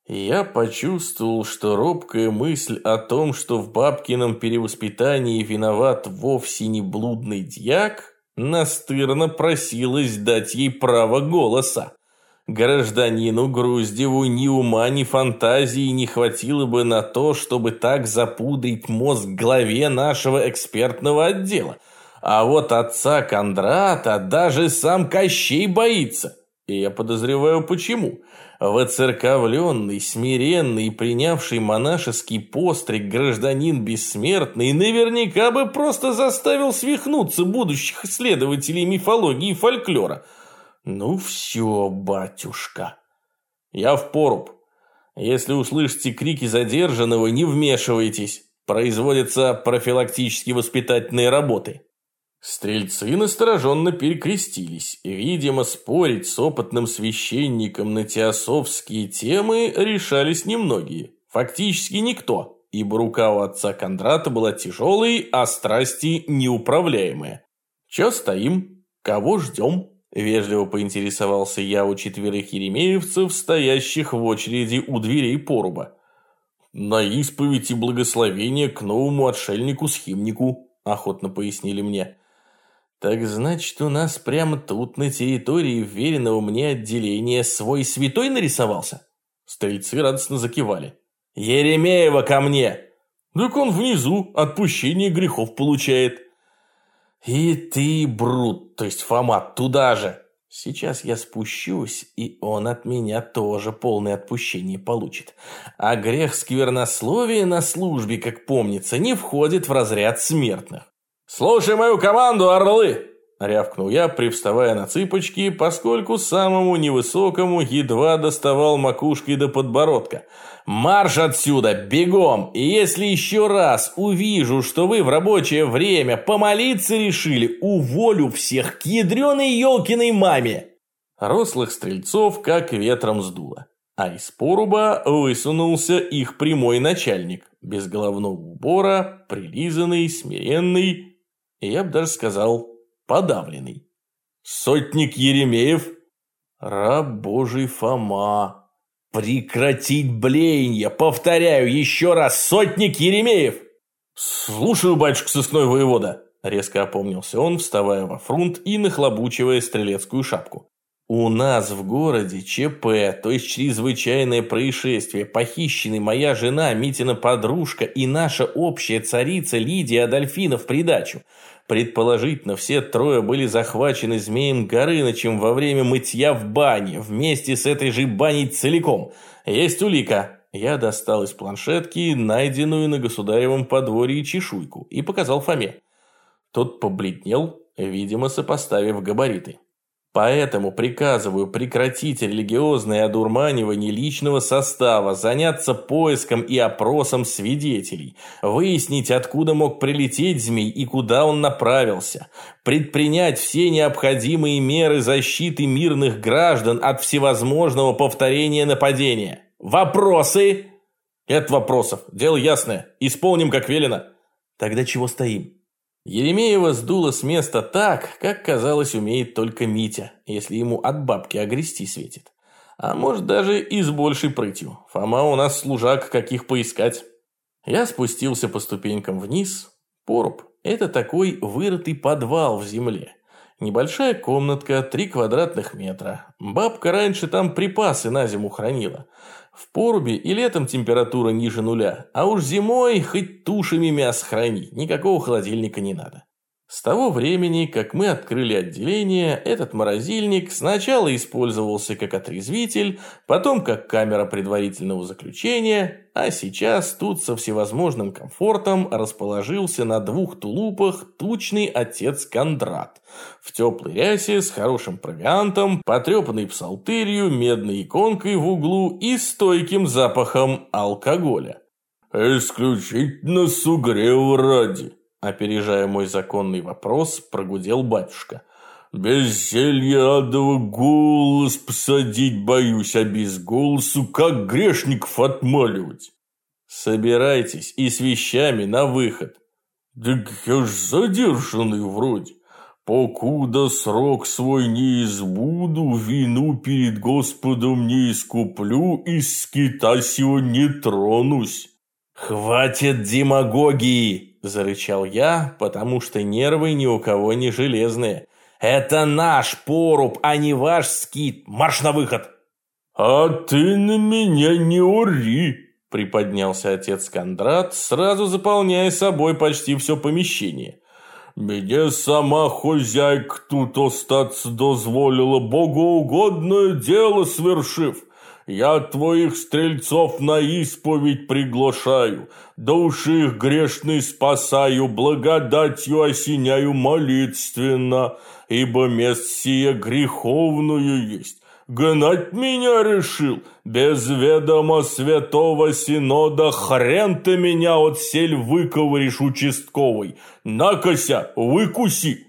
Я почувствовал, что робкая мысль о том, что в бабкином перевоспитании виноват вовсе не блудный дьяк, настырно просилась дать ей право голоса. Гражданину Груздеву ни ума, ни фантазии не хватило бы на то, чтобы так запудрить мозг главе нашего экспертного отдела. А вот отца Кондрата даже сам Кощей боится. И я подозреваю, почему. Воцерковленный, смиренный принявший монашеский постриг гражданин бессмертный наверняка бы просто заставил свихнуться будущих исследователей мифологии и фольклора. Ну все, батюшка. Я в поруб. Если услышите крики задержанного, не вмешивайтесь. Производятся профилактические воспитательные работы. Стрельцы настороженно перекрестились. Видимо, спорить с опытным священником на теософские темы решались немногие. Фактически никто, ибо рука у отца Кондрата была тяжелой, а страсти неуправляемые. «Че стоим? Кого ждем?» – вежливо поинтересовался я у четверых еремеевцев, стоящих в очереди у дверей поруба. «На исповедь и благословение к новому отшельнику-схимнику», – охотно пояснили мне. Так значит, у нас прямо тут, на территории веренного мне отделения, свой святой нарисовался? Стрельцы радостно закивали. Еремеева ко мне! Так он внизу отпущение грехов получает. И ты, Брут, то есть Фома, туда же. Сейчас я спущусь, и он от меня тоже полное отпущение получит. А грех сквернословия на службе, как помнится, не входит в разряд смертных. «Слушай мою команду, орлы!» – рявкнул я, привставая на цыпочки, поскольку самому невысокому едва доставал макушкой до подбородка. «Марш отсюда, бегом! И если еще раз увижу, что вы в рабочее время помолиться решили, уволю всех к ядреной елкиной маме!» Рослых стрельцов как ветром сдуло. А из поруба высунулся их прямой начальник, без головного убора, прилизанный, смиренный я бы даже сказал, подавленный. Сотник Еремеев, раб Божий Фома. Прекратить блеяние, повторяю еще раз, сотник Еремеев. Слушаю, батюшка сыскной воевода. Резко опомнился он, вставая во фрунт и нахлобучивая стрелецкую шапку. У нас в городе ЧП, то есть чрезвычайное происшествие. Похищены моя жена, Митина подружка и наша общая царица Лидия Адольфина в придачу. Предположительно, все трое были захвачены змеем Горынычем во время мытья в бане, вместе с этой же баней целиком. Есть улика. Я достал из планшетки найденную на государевом подворье чешуйку и показал Фоме. Тот побледнел, видимо, сопоставив габариты. Поэтому приказываю прекратить религиозное одурманивание личного состава, заняться поиском и опросом свидетелей, выяснить, откуда мог прилететь змей и куда он направился, предпринять все необходимые меры защиты мирных граждан от всевозможного повторения нападения. Вопросы? Нет вопросов. Дело ясное. Исполним, как велено. Тогда чего стоим? Еремеева сдуло с места так, как, казалось, умеет только Митя, если ему от бабки огрести светит. А может, даже и с большей прытью. Фома у нас служак, каких поискать. Я спустился по ступенькам вниз. Поруб – это такой вырытый подвал в земле. Небольшая комнатка, три квадратных метра. Бабка раньше там припасы на зиму хранила. В поруби и летом температура ниже нуля, а уж зимой хоть тушами мясо храни, никакого холодильника не надо. С того времени, как мы открыли отделение, этот морозильник сначала использовался как отрезвитель, потом как камера предварительного заключения, а сейчас тут со всевозможным комфортом расположился на двух тулупах тучный отец Кондрат. В теплой рясе с хорошим провиантом, потрепанной псалтырью, медной иконкой в углу и стойким запахом алкоголя. «Исключительно сугрев ради», Опережая мой законный вопрос, прогудел батюшка. «Без зелья адова голос посадить боюсь, а без голосу как грешников отмаливать». «Собирайтесь и с вещами на выход». «Так я ж задержанный вроде. Покуда срок свой не избуду, вину перед Господом не искуплю, и скита сего не тронусь». «Хватит демагогии!» – зарычал я, потому что нервы ни у кого не железные. «Это наш поруб, а не ваш скит! Марш на выход!» «А ты на меня не ури!» – приподнялся отец Кондрат, сразу заполняя собой почти все помещение. «Мне сама хозяйка тут остаться дозволила, богоугодное дело свершив. Я твоих стрельцов на исповедь приглашаю, души их грешный спасаю, благодатью осеняю молитвенно, ибо мест сие греховную есть. Гнать меня решил, без ведома святого синода, хрен ты меня от сель выковыришь участковый. Накося, выкуси!»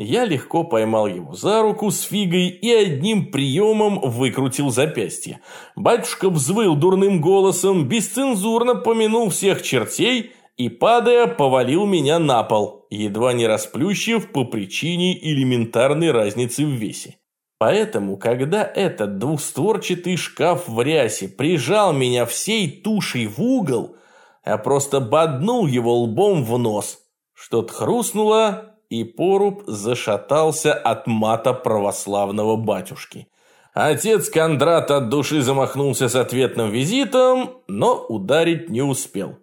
Я легко поймал его за руку с фигой и одним приемом выкрутил запястье. Батюшка взвыл дурным голосом, бесцензурно помянул всех чертей и, падая, повалил меня на пол, едва не расплющив по причине элементарной разницы в весе. Поэтому, когда этот двухстворчатый шкаф в рясе прижал меня всей тушей в угол, я просто боднул его лбом в нос. Что-то хрустнуло, и поруб зашатался от мата православного батюшки. Отец Кондрат от души замахнулся с ответным визитом, но ударить не успел.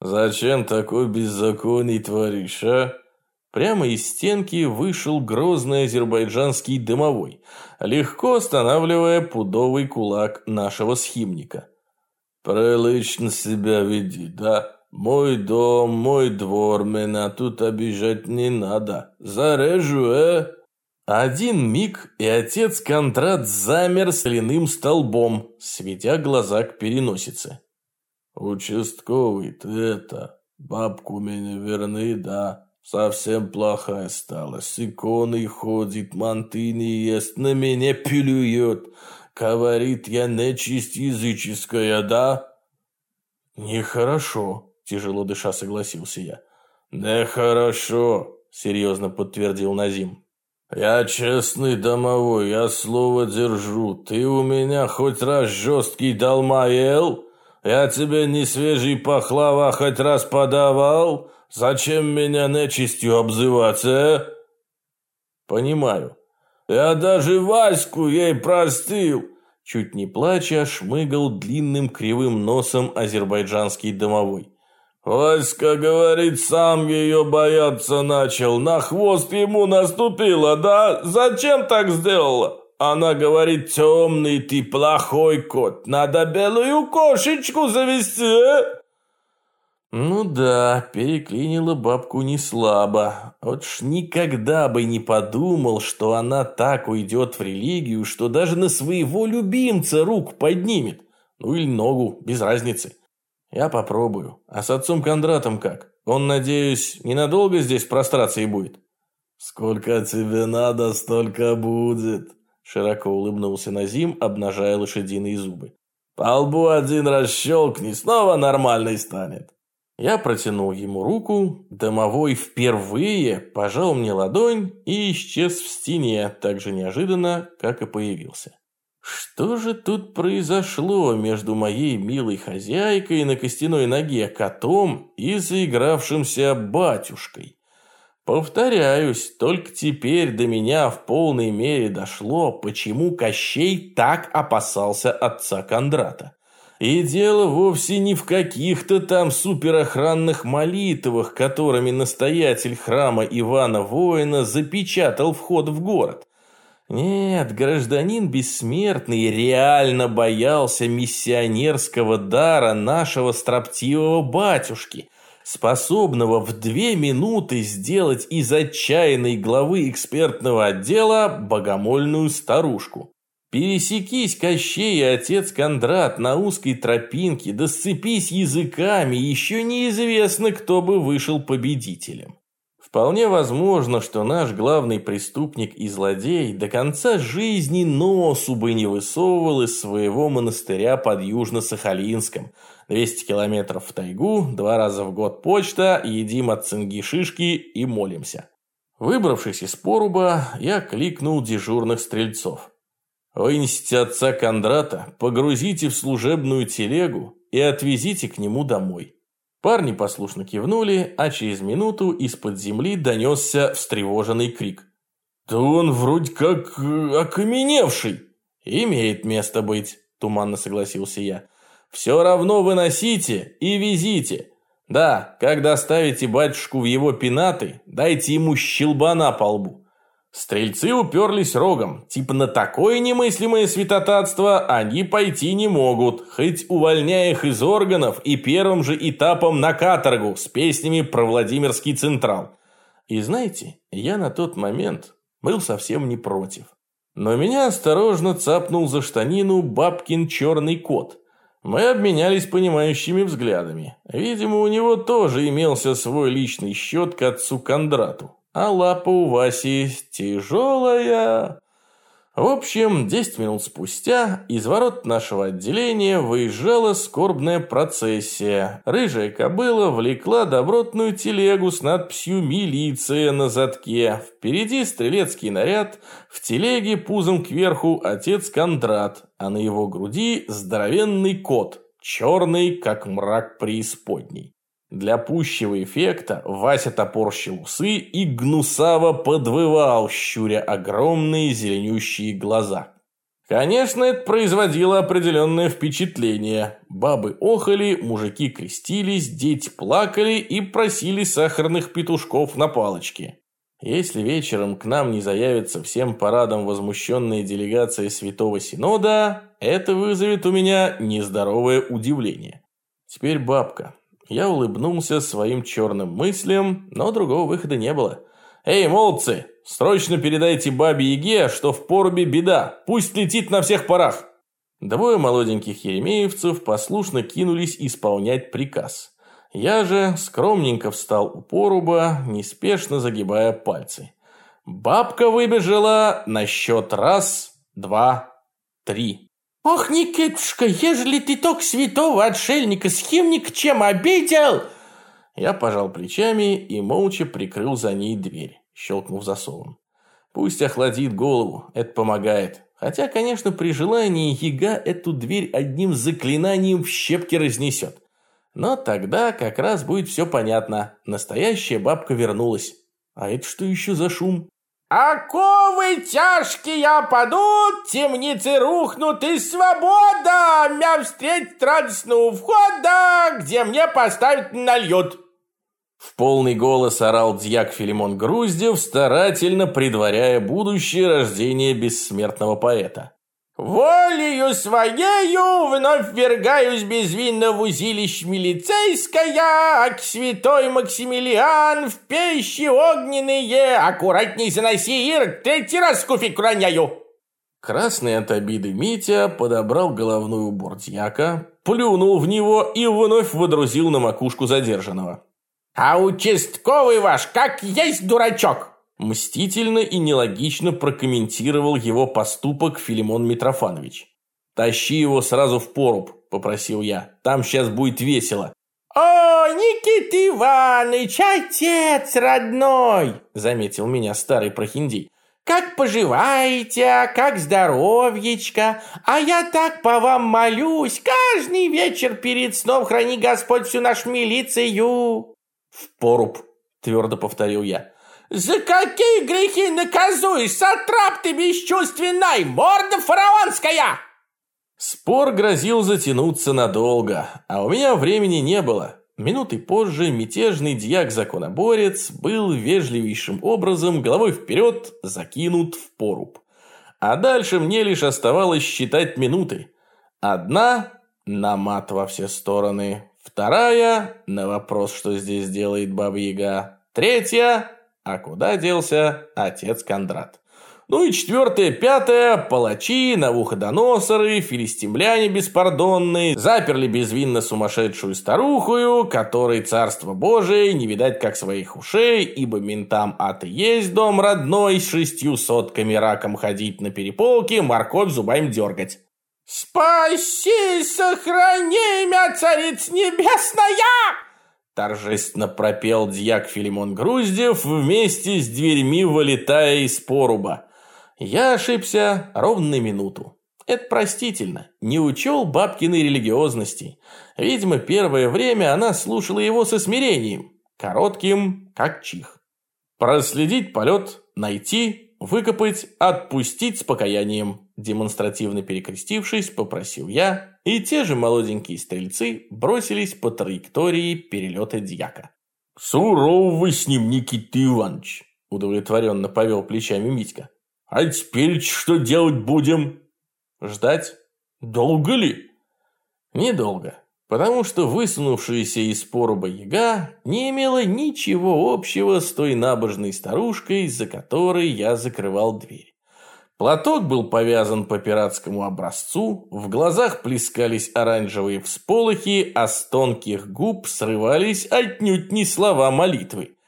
«Зачем такой беззаконий творишь, а?» Прямо из стенки вышел грозный азербайджанский дымовой, легко останавливая пудовый кулак нашего схимника. «Прилично себя веди, да?» Мой дом, мой двор, меня тут обижать не надо. Зарежу, э? Один миг, и отец Кондрат замер соляным столбом, светя глаза к переносице. Участковый, ты это, бабку меня верны, да? Совсем плохая стала, с иконой ходит, манты не ест, на меня плюет. Говорит, я нечисть языческая, да? Нехорошо, Тяжело дыша согласился я. «Да хорошо», — серьезно подтвердил Назим. «Я честный домовой, я слово держу. Ты у меня хоть раз жесткий долма ел? Я тебе не свежий пахлава хоть раз подавал? Зачем меня нечистью обзываться, «Понимаю. Я даже Ваську ей простил». Чуть не плача, шмыгал длинным кривым носом азербайджанский домовой. Васька говорит, сам ее бояться начал. На хвост ему наступила, да? Зачем так сделала? Она говорит, темный ты, плохой кот. Надо белую кошечку завести, э? Ну да, переклинила бабку не слабо. Вот ж никогда бы не подумал, что она так уйдет в религию, что даже на своего любимца рук поднимет. Ну или ногу, без разницы. Я попробую. А с отцом Кондратом как? Он, надеюсь, ненадолго здесь в прострации будет? Сколько тебе надо, столько будет. Широко улыбнулся Назим, обнажая лошадиные зубы. По лбу один раз щелкни, снова нормальный станет. Я протянул ему руку, домовой впервые пожал мне ладонь и исчез в стене так же неожиданно, как и появился. Что же тут произошло между моей милой хозяйкой на костяной ноге котом и заигравшимся батюшкой? Повторяюсь, только теперь до меня в полной мере дошло, почему Кощей так опасался отца Кондрата. И дело вовсе не в каких-то там суперохранных молитвах, которыми настоятель храма Ивана Воина запечатал вход в город. Нет, гражданин бессмертный реально боялся миссионерского дара нашего строптивого батюшки, способного в две минуты сделать из отчаянной главы экспертного отдела богомольную старушку. Пересекись, Кощей и отец Кондрат, на узкой тропинке, да сцепись языками, еще неизвестно, кто бы вышел победителем. Вполне возможно, что наш главный преступник и злодей до конца жизни носу бы не высовывал из своего монастыря под Южно-Сахалинском. 200 километров в тайгу, два раза в год почта, едим от цинги шишки и молимся. Выбравшись из поруба, я кликнул дежурных стрельцов. Вынесите отца Кондрата, погрузите в служебную телегу и отвезите к нему домой. Парни послушно кивнули, а через минуту из-под земли донесся встревоженный крик. «Да он вроде как э, окаменевший!» «Имеет место быть», – туманно согласился я. «Все равно выносите и везите. Да, когда ставите батюшку в его пенаты, дайте ему щелбана по лбу. Стрельцы уперлись рогом, типа на такое немыслимое святотатство они пойти не могут, хоть увольняя их из органов и первым же этапом на каторгу с песнями про Владимирский Централ. И знаете, я на тот момент был совсем не против. Но меня осторожно цапнул за штанину бабкин черный кот. Мы обменялись понимающими взглядами. Видимо, у него тоже имелся свой личный счет к отцу Кондрату а лапа у Васи тяжелая. В общем, 10 минут спустя из ворот нашего отделения выезжала скорбная процессия. Рыжая кобыла влекла добротную телегу с надписью «Милиция» на задке. Впереди стрелецкий наряд, в телеге пузом кверху отец Кондрат, а на его груди здоровенный кот, черный, как мрак преисподней. Для пущего эффекта Вася топорщил усы и гнусаво подвывал, щуря огромные зеленющие глаза. Конечно, это производило определенное впечатление. Бабы охали, мужики крестились, дети плакали и просили сахарных петушков на палочке. Если вечером к нам не заявится всем парадом возмущенная делегация Святого Синода, это вызовет у меня нездоровое удивление. Теперь бабка. Я улыбнулся своим черным мыслям, но другого выхода не было. «Эй, молодцы, срочно передайте бабе Еге, что в порубе беда, пусть летит на всех парах!» Двое молоденьких еремеевцев послушно кинулись исполнять приказ. Я же скромненько встал у поруба, неспешно загибая пальцы. Бабка выбежала на счет раз, два, три. «Ох, Никитушка, ежели ты только святого отшельника-схимника чем обидел!» Я пожал плечами и молча прикрыл за ней дверь, щелкнув засовом. Пусть охладит голову, это помогает. Хотя, конечно, при желании яга эту дверь одним заклинанием в щепки разнесет. Но тогда как раз будет все понятно. Настоящая бабка вернулась. А это что еще за шум? Оковы тяжкие падут, темницы рухнут, и свобода мя встретит радостно у входа, где мне поставят нальют. В полный голос орал дьяк Филимон Груздев, старательно предваряя будущее рождение бессмертного поэта. Волею своею вновь ввергаюсь безвинно в узилище милицейское, а к святой Максимилиан в пещи огненные. Аккуратней заноси, Ир, третий раз куфик роняю. Красный от обиды Митя подобрал головной убор дьяка, плюнул в него и вновь водрузил на макушку задержанного. А участковый ваш как есть дурачок. Мстительно и нелогично прокомментировал его поступок Филимон Митрофанович. «Тащи его сразу в поруб», – попросил я. «Там сейчас будет весело». «О, Никита Иванович, отец родной!» – заметил меня старый прохиндей. «Как поживаете? Как здоровьечко? А я так по вам молюсь. Каждый вечер перед сном храни Господь всю нашу милицию». «В поруб», – твердо повторил я. «За какие грехи наказуешь, сатрап ты бесчувственный, морда фараонская!» Спор грозил затянуться надолго, а у меня времени не было. Минуты позже мятежный дьяк-законоборец был вежливейшим образом головой вперед закинут в поруб. А дальше мне лишь оставалось считать минуты. Одна – на мат во все стороны. Вторая – на вопрос, что здесь делает Баба-Яга. Третья а куда делся отец Кондрат? Ну и четвертое, пятое, палачи, навуходоносоры, филистимляне беспардонные, заперли безвинно сумасшедшую старухую, которой царство божие не видать как своих ушей, ибо ментам ад и есть дом родной, с шестью сотками раком ходить на переполке, морковь зубами дергать. «Спаси, сохрани меня, цариц небесная!» Торжественно пропел дьяк Филимон Груздев, вместе с дверьми вылетая из поруба. Я ошибся ровно минуту. Это простительно. Не учел бабкиной религиозности. Видимо, первое время она слушала его со смирением. Коротким, как чих. Проследить полет, найти, выкопать, отпустить с покаянием. Демонстративно перекрестившись, попросил я и те же молоденькие стрельцы бросились по траектории перелета дьяка. «Суров вы с ним, Никита Иванович!» – удовлетворенно повел плечами Митька. «А теперь что делать будем?» «Ждать? Долго ли?» «Недолго, потому что высунувшаяся из поруба яга не имела ничего общего с той набожной старушкой, за которой я закрывал дверь. Платок был повязан по пиратскому образцу, в глазах плескались оранжевые всполохи, а с тонких губ срывались отнюдь не слова молитвы.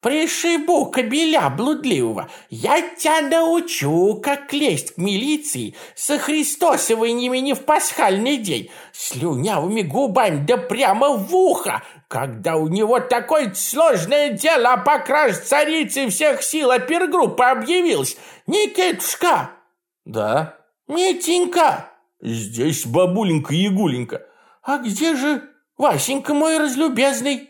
«Пришибу кобеля блудливого, я тебя научу, как лезть к милиции со Христосовыми не в пасхальный день, слюнявыми губами да прямо в ухо, когда у него такое сложное дело по краже царицы всех сил опергруппы объявилась. Никитушка!» «Да?» «Митенька!» «Здесь бабуленька Ягуленька». «А где же Васенька мой разлюбезный?»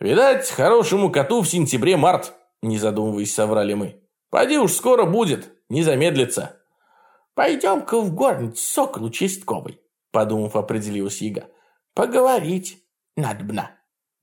«Видать, хорошему коту в сентябре март», – не задумываясь, соврали мы. «Пойди уж скоро будет, не замедлится». «Пойдем-ка в горницу, сокол участковый», – подумав, определилась Яга. «Поговорить надобно».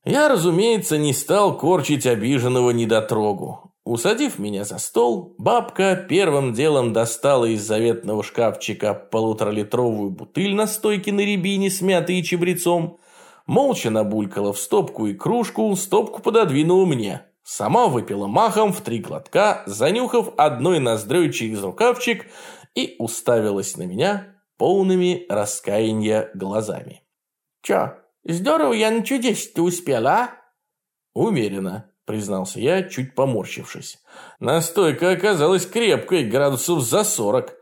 Я, разумеется, не стал корчить обиженного недотрогу. Усадив меня за стол, бабка первым делом достала из заветного шкафчика полуторалитровую бутыль на стойке на рябине, смятой чебрецом, молча набулькала в стопку и кружку, стопку пододвинула мне. Сама выпила махом в три глотка, занюхав одной ноздрёй через рукавчик и уставилась на меня полными раскаяния глазами. «Чё, здорово я на чудес-то успела, а?» «Умеренно», признался я, чуть поморщившись. Настойка оказалась крепкой, градусов за сорок.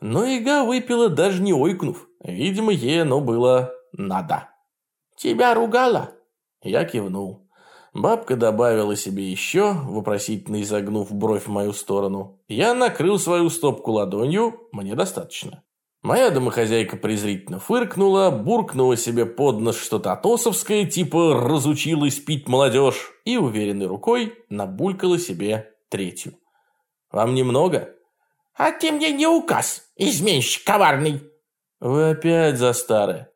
Но Ига выпила, даже не ойкнув. Видимо, ей оно было надо. «Тебя ругала?» Я кивнул. Бабка добавила себе еще, вопросительно изогнув бровь в мою сторону. Я накрыл свою стопку ладонью, мне достаточно. Моя домохозяйка презрительно фыркнула, буркнула себе под нос что-то атосовское, типа «разучилась пить молодежь», и уверенной рукой набулькала себе третью. «Вам немного?» «А ты мне не указ, изменщик коварный!» «Вы опять за старое.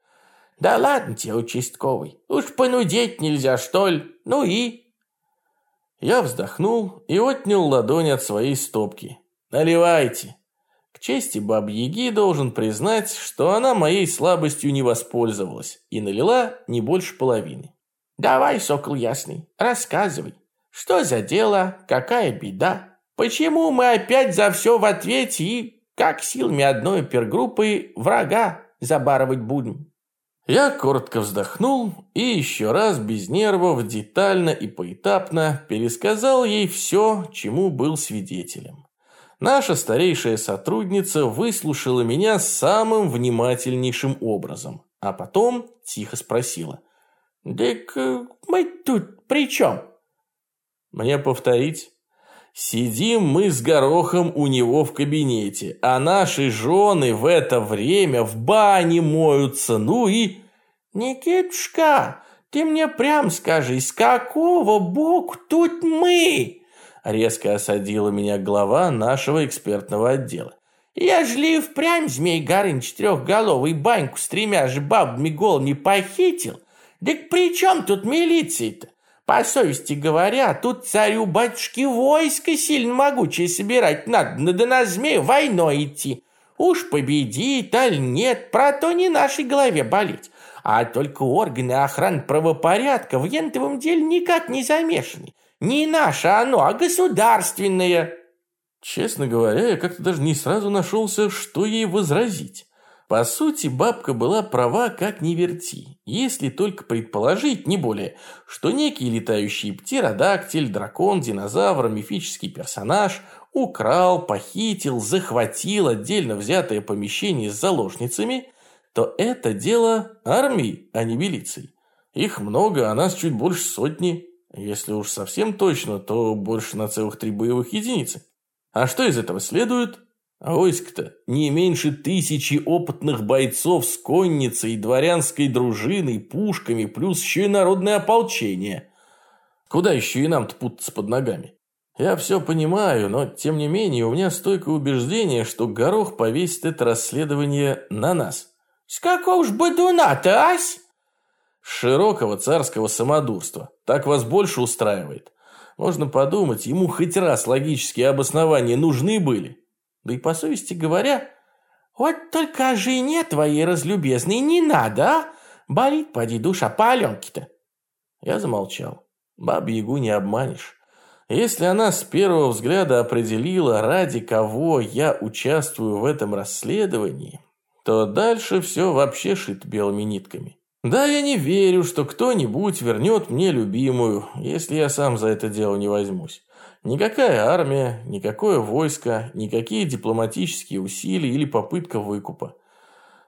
Да ладно тебе, участковый. Уж понудеть нельзя, что ли? Ну и... Я вздохнул и отнял ладонь от своей стопки. Наливайте. К чести бабы-яги должен признать, что она моей слабостью не воспользовалась и налила не больше половины. «Давай, сокол ясный, рассказывай. Что за дело? Какая беда? Почему мы опять за все в ответе и, как силами одной пергруппы, врага забарывать будем?» Я коротко вздохнул и еще раз без нервов, детально и поэтапно пересказал ей все, чему был свидетелем. Наша старейшая сотрудница выслушала меня самым внимательнейшим образом, а потом тихо спросила. «Так э, мы тут при чем?» Мне повторить? Сидим мы с горохом у него в кабинете, а наши жены в это время в бане моются, ну и... Никитушка, ты мне прям скажи, с какого боку тут мы? Резко осадила меня глава нашего экспертного отдела. Ежели впрямь Змей Горыныч трехголовый баньку с тремя же бабами голыми похитил, так при чем тут милиция-то? По совести говоря, тут царю-батюшке войско сильно могучее собирать надо, да на змею войной идти. Уж победит, аль нет, про то не нашей голове болеть. А только органы охраны правопорядка в ентовом деле никак не замешаны. Не наше оно, а государственное. Честно говоря, я как-то даже не сразу нашелся, что ей возразить. По сути, бабка была права, как ни верти, если только предположить, не более, что некий летающий птеродактиль, дракон, динозавр, мифический персонаж украл, похитил, захватил отдельно взятое помещение с заложницами, то это дело армии, а не милиции. Их много, а нас чуть больше сотни. Если уж совсем точно, то больше на целых три боевых единицы. А что из этого следует? А войск-то не меньше тысячи опытных бойцов с конницей, дворянской дружиной, пушками, плюс еще и народное ополчение. Куда еще и нам-то путаться под ногами? Я все понимаю, но тем не менее у меня стойкое убеждение, что Горох повесит это расследование на нас. С какого ж бодуна-то, ась? Широкого царского самодурства. Так вас больше устраивает. Можно подумать, ему хоть раз логические обоснования нужны были. Да и по совести говоря, вот только о жене твоей разлюбезной не надо, а? Болит, поди, душа по Аленке-то. Я замолчал. Баб-ягу не обманешь. Если она с первого взгляда определила, ради кого я участвую в этом расследовании, то дальше все вообще шит белыми нитками. Да, я не верю, что кто-нибудь вернет мне любимую, если я сам за это дело не возьмусь. Никакая армия, никакое войско, никакие дипломатические усилия или попытка выкупа.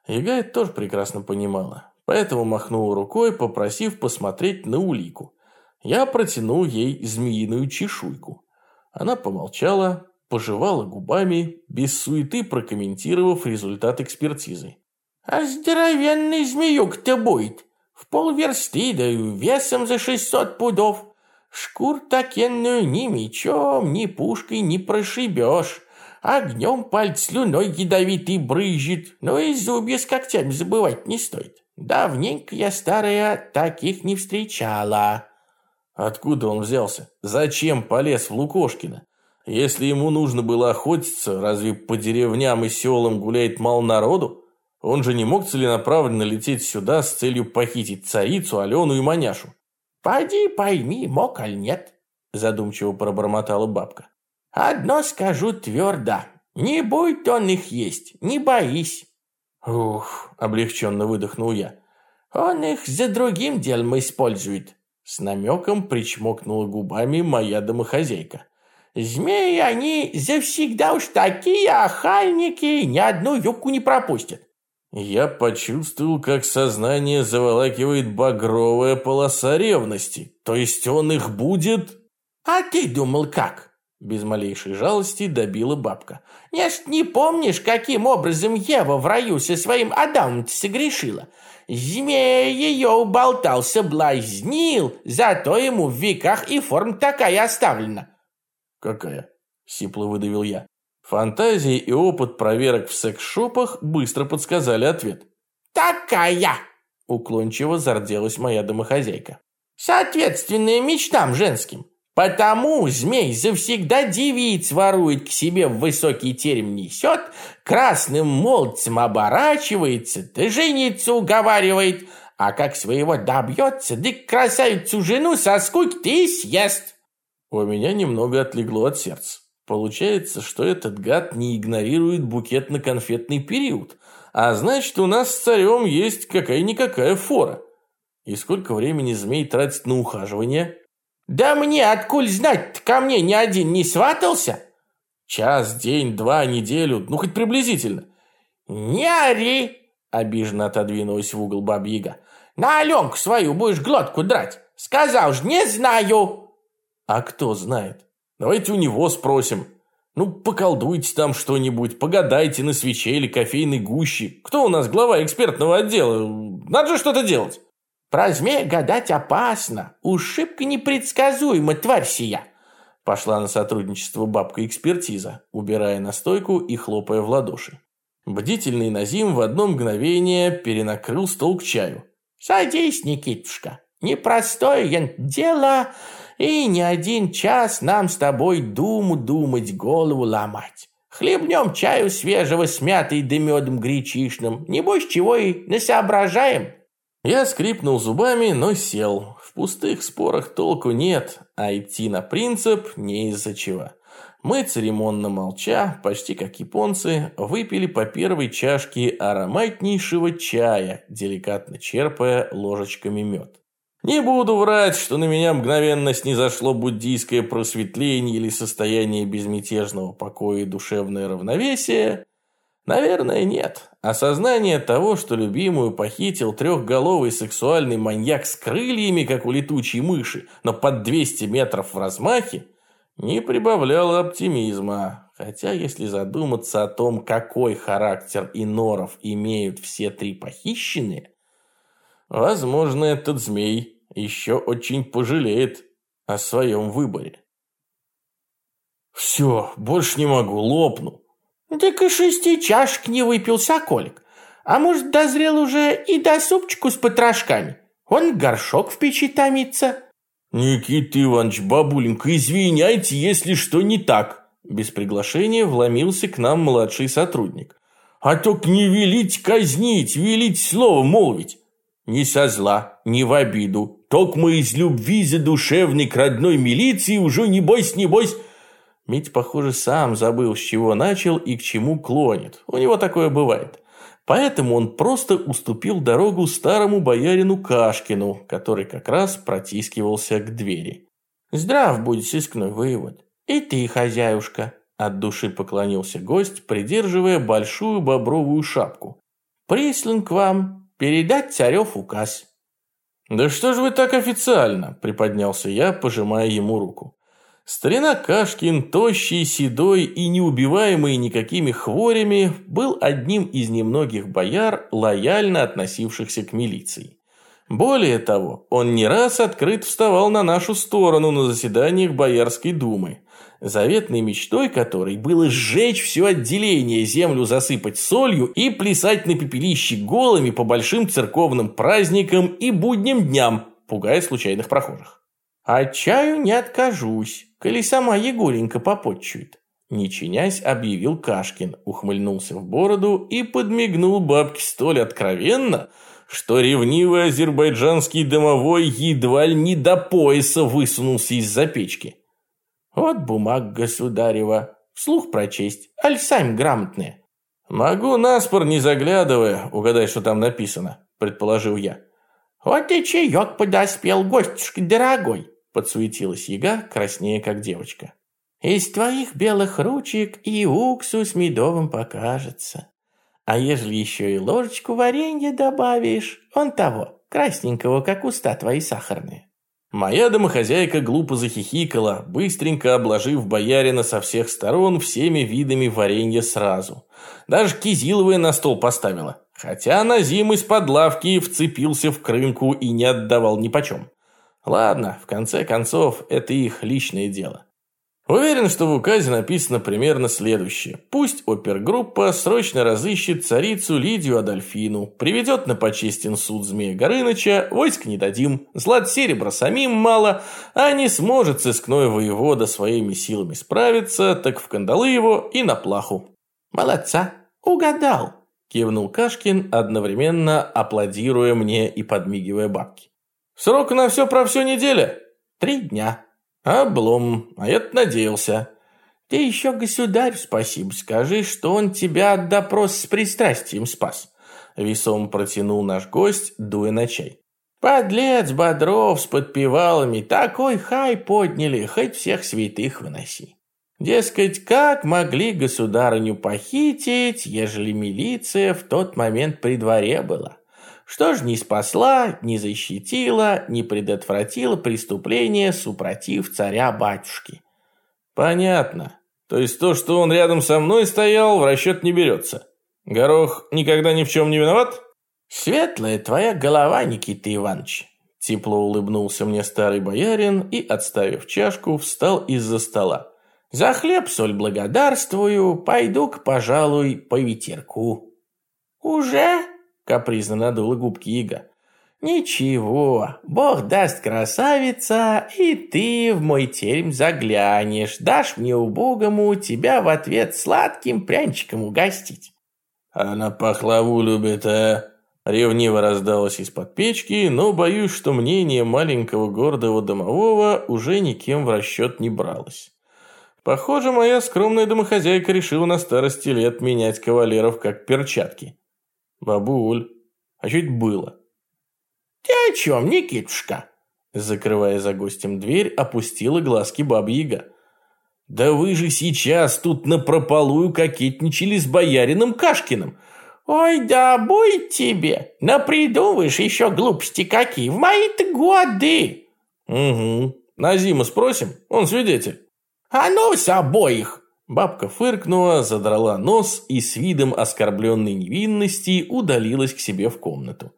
Яга это тоже прекрасно понимала, поэтому махнула рукой, попросив посмотреть на улику. Я протянул ей змеиную чешуйку. Она помолчала, пожевала губами, без суеты прокомментировав результат экспертизы. «А здоровенный змеюк-то будет, в полверсты, да и весом за шестьсот пудов. Шкур такенную ни мечом, ни пушкой не прошибешь. Огнем пальц слюной ядовитый брызжет, но и зубья с когтями забывать не стоит. Давненько я, старая, таких не встречала». Откуда он взялся? Зачем полез в Лукошкина? Если ему нужно было охотиться, разве по деревням и селам гуляет мало народу? Он же не мог целенаправленно лететь сюда с целью похитить царицу, Алену и Маняшу. «Поди пойми, мог аль нет», – задумчиво пробормотала бабка. «Одно скажу твердо. Не будет он их есть, не боись». «Ух», – облегченно выдохнул я. «Он их за другим делом использует», – с намеком причмокнула губами моя домохозяйка. «Змеи они завсегда уж такие охальники, ни одну юбку не пропустят. Я почувствовал, как сознание заволакивает багровая полоса ревности. То есть он их будет... А ты думал как? Без малейшей жалости добила бабка. Нет, не помнишь, каким образом Ева в раю со своим Адамом согрешила? Змея ее уболтал, соблазнил, зато ему в веках и форм такая оставлена. Какая? Сипло выдавил я. Фантазии и опыт проверок в секс-шопах быстро подсказали ответ. «Такая!» – уклончиво зарделась моя домохозяйка. «Соответственная мечтам женским. Потому змей завсегда девиц ворует к себе в высокий терем несет, красным молодцем оборачивается, да жениться уговаривает, а как своего добьется, да красавицу жену со скуки ты съест. У меня немного отлегло от сердца. Получается, что этот гад не игнорирует букетно-конфетный период, а значит, у нас с царем есть какая-никакая фора. И сколько времени змей тратит на ухаживание? Да мне откуль знать ко мне ни один не сватался? Час, день, два, неделю, ну хоть приблизительно. Не ори, обиженно отодвинулась в угол бабьяга. На Аленку свою будешь глотку драть. Сказал ж, не знаю. А кто знает? Давайте у него спросим. Ну, поколдуйте там что-нибудь, погадайте на свече или кофейной гуще. Кто у нас глава экспертного отдела? Надо же что-то делать. Про змея гадать опасно. Уж шибко непредсказуема тварь сия. Пошла на сотрудничество бабка-экспертиза, убирая на стойку и хлопая в ладоши. Бдительный Назим в одно мгновение перенакрыл стол к чаю. «Садись, Никитушка, непростое дело, и не один час нам с тобой думу думать, голову ломать. Хлебнем чаю свежего с мятой да медом гречишным, небось чего и насоображаем». Я скрипнул зубами, но сел. В пустых спорах толку нет, а идти на принцип не из-за чего. Мы, церемонно молча, почти как японцы, выпили по первой чашке ароматнейшего чая, деликатно черпая ложечками мед. Не буду врать, что на меня мгновенно снизошло буддийское просветление или состояние безмятежного покоя и душевное равновесие. Наверное, нет. Осознание того, что любимую похитил трехголовый сексуальный маньяк с крыльями, как у летучей мыши, но под 200 метров в размахе, не прибавляло оптимизма. Хотя, если задуматься о том, какой характер иноров имеют все три похищенные, Возможно, этот змей еще очень пожалеет о своем выборе. Все, больше не могу, лопну. Так и шести чашек не выпил соколик. А может, дозрел уже и до супчику с потрошками? Он горшок в печи томится. Никита Иванович, бабуленька, извиняйте, если что не так. Без приглашения вломился к нам младший сотрудник. А только не велить казнить, велить слово молвить. Ни со зла, ни в обиду. Токмо из любви задушевной к родной милиции уже не бойся, не бойся. Мить, похоже, сам забыл, с чего начал и к чему клонит. У него такое бывает. Поэтому он просто уступил дорогу старому боярину Кашкину, который как раз протискивался к двери. «Здрав будь, сыскной воевод. И ты, хозяюшка!» От души поклонился гость, придерживая большую бобровую шапку. «Прислан к вам передать царев указ». «Да что же вы так официально?» – приподнялся я, пожимая ему руку. Старина Кашкин, тощий, седой и неубиваемый никакими хворями, был одним из немногих бояр, лояльно относившихся к милиции. Более того, он не раз открыт вставал на нашу сторону на заседаниях Боярской думы заветной мечтой которой было сжечь все отделение, землю засыпать солью и плясать на пепелище голыми по большим церковным праздникам и будним дням, пугая случайных прохожих. «А чаю не откажусь, коли сама Егоренька попотчует», не чинясь, объявил Кашкин, ухмыльнулся в бороду и подмигнул бабке столь откровенно, что ревнивый азербайджанский домовой едва ли не до пояса высунулся из-за печки. Вот бумаг государева. Вслух прочесть. Аль сами грамотные. Могу наспор, не заглядывая, угадать, что там написано, предположил я. Вот и чаек подоспел, гостюшка дорогой, подсуетилась яга, краснее как девочка. Из твоих белых ручек и уксус медовым покажется. А ежели еще и ложечку варенья добавишь, он того, красненького, как уста твои сахарные. Моя домохозяйка глупо захихикала, быстренько обложив боярина со всех сторон всеми видами варенья сразу. Даже кизиловое на стол поставила. Хотя Назим из-под лавки вцепился в крынку и не отдавал ни почем. Ладно, в конце концов, это их личное дело. Уверен, что в указе написано примерно следующее. Пусть опергруппа срочно разыщет царицу Лидию Адольфину, приведет на почестен суд Змея Горыныча, войск не дадим, злат серебра самим мало, а не сможет сыскной воевода своими силами справиться, так в кандалы его и на плаху. Молодца, угадал, кивнул Кашкин, одновременно аплодируя мне и подмигивая бабки. Срок на все про все неделя? Три дня. Облом, а я-то надеялся. Ты еще государь спасибо скажи, что он тебя от допрос с пристрастием спас. Весом протянул наш гость, дуя на чай. Подлец Бодров с подпевалами такой хай подняли, хоть всех святых выноси. Дескать, как могли государыню похитить, ежели милиция в тот момент при дворе была? Что ж не спасла, не защитила, не предотвратила преступление супротив царя-батюшки. Понятно. То есть то, что он рядом со мной стоял, в расчет не берется. Горох никогда ни в чем не виноват? Светлая твоя голова, Никита Иванович. Тепло улыбнулся мне старый боярин и, отставив чашку, встал из-за стола. За хлеб, соль благодарствую, пойду-ка, пожалуй, по ветерку. Уже? Капризно надула губки Ига. «Ничего, бог даст красавица, и ты в мой терем заглянешь, дашь мне убогому тебя в ответ сладким прянчиком угостить». «Она пахлаву любит, а?» Ревниво раздалась из-под печки, но боюсь, что мнение маленького гордого домового уже никем в расчет не бралось. Похоже, моя скромная домохозяйка решила на старости лет менять кавалеров как перчатки. «Бабуль, а чуть было?» «Ты о чем, Никитушка?» Закрывая за гостем дверь, опустила глазки бабьяга. «Да вы же сейчас тут напропалую кокетничали с боярином Кашкиным!» «Ой, да будет тебе! Напридумываешь еще глупости какие! В мои-то годы!» «Угу. На зиму спросим, он свидетель». «А ну с обоих!» Бабка фыркнула, задрала нос и с видом оскорбленной невинности удалилась к себе в комнату.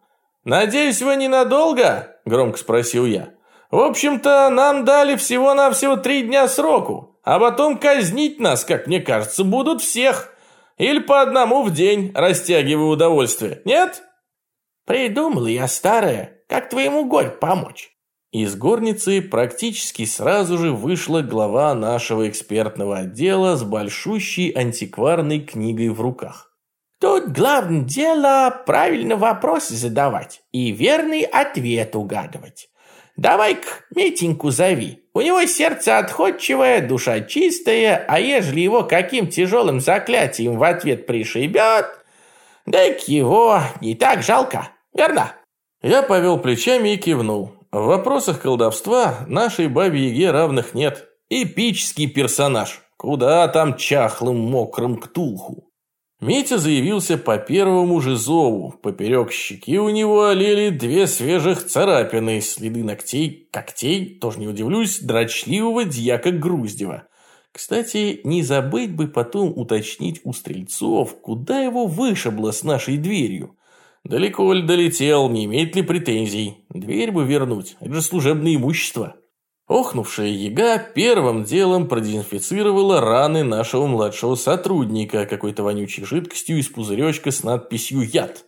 «Надеюсь, вы ненадолго?» – громко спросил я. «В общем-то, нам дали всего-навсего три дня сроку, а потом казнить нас, как мне кажется, будут всех. Или по одному в день, растягивая удовольствие. Нет?» «Придумала я старая, как твоему горь помочь». Из горницы практически сразу же вышла глава нашего экспертного отдела с большущей антикварной книгой в руках. Тут главное дело правильно вопросы задавать и верный ответ угадывать. Давай-ка Митеньку зови. У него сердце отходчивое, душа чистая, а ежели его каким тяжелым заклятием в ответ пришибет, так его не так жалко, верно? Я повел плечами и кивнул. В вопросах колдовства нашей бабе-яге равных нет. Эпический персонаж. Куда там чахлым мокрым ктулху? Митя заявился по первому же зову. Поперек щеки у него олели две свежих царапины, следы ногтей, когтей, тоже не удивлюсь, дрочливого дьяка Груздева. Кстати, не забыть бы потом уточнить у стрельцов, куда его вышибло с нашей дверью. Далеко ли долетел, не имеет ли претензий? Дверь бы вернуть, это же служебное имущество. Охнувшая яга первым делом продезинфицировала раны нашего младшего сотрудника какой-то вонючей жидкостью из пузыречка с надписью «Яд»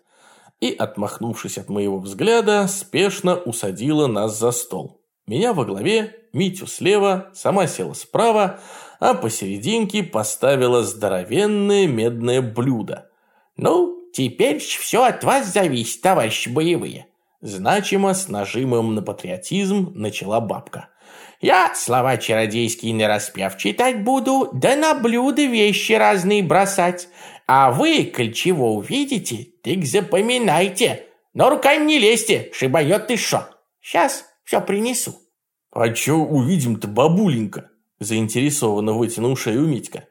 и, отмахнувшись от моего взгляда, спешно усадила нас за стол. Меня во главе, Митю слева, сама села справа, а посерединке поставила здоровенное медное блюдо. «Ну, Теперь все от вас зависит, товарищи боевые. Значимо с нажимом на патриотизм начала бабка. Я слова чародейские нараспев читать буду, да на блюда вещи разные бросать. А вы, коль чего увидите, так запоминайте. Но руками не лезьте, шибанет ты шо. Сейчас все принесу. А что увидим-то, бабуленька? Заинтересованно вытянул шею Митька.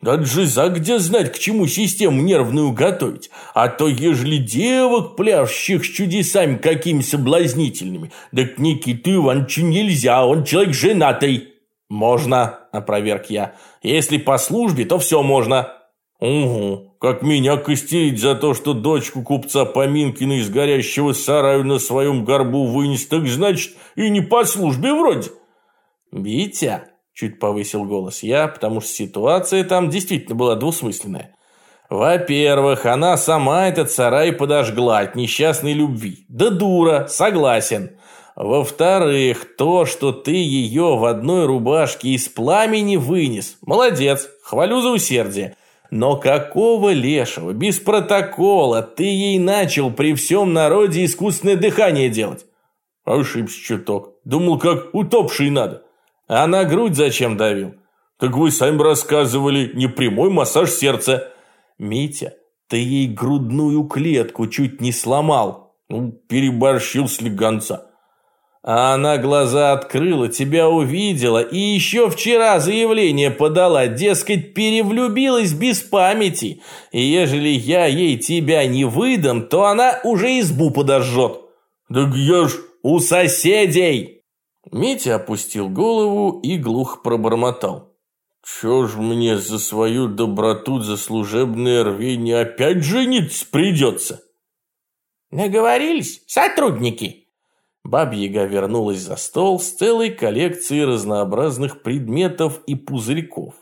Да джиза где знать, к чему систему нервную готовить. А то, ежели девок, пляшущих с чудесами какими соблазнительными, так Никиту Ивановичу нельзя, он человек женатый. Можно, опроверг я. Если по службе, то все можно. Угу, как меня костерить за то, что дочку купца Поминкина из горящего сараю на своем горбу вынес, так значит и не по службе вроде. Витя, чуть повысил голос я, потому что ситуация там действительно была двусмысленная. Во-первых, она сама этот сарай подожгла от несчастной любви. Да дура, согласен. Во-вторых, то, что ты ее в одной рубашке из пламени вынес. Молодец, хвалю за усердие. Но какого лешего, без протокола, ты ей начал при всем народе искусственное дыхание делать? Ошибся чуток. Думал, как утопший надо. А на грудь зачем давил? Так вы сами рассказывали, не прямой массаж сердца. Митя, ты ей грудную клетку чуть не сломал. Ну, переборщил слегонца. А она глаза открыла, тебя увидела и еще вчера заявление подала, дескать, перевлюбилась без памяти. И ежели я ей тебя не выдам, то она уже избу подожжет. Да я ж у соседей. Митя опустил голову и глухо пробормотал. Чё ж мне за свою доброту, за служебное рвение опять жениться придется? Наговорились, сотрудники? Бабьяга вернулась за стол с целой коллекцией разнообразных предметов и пузырьков.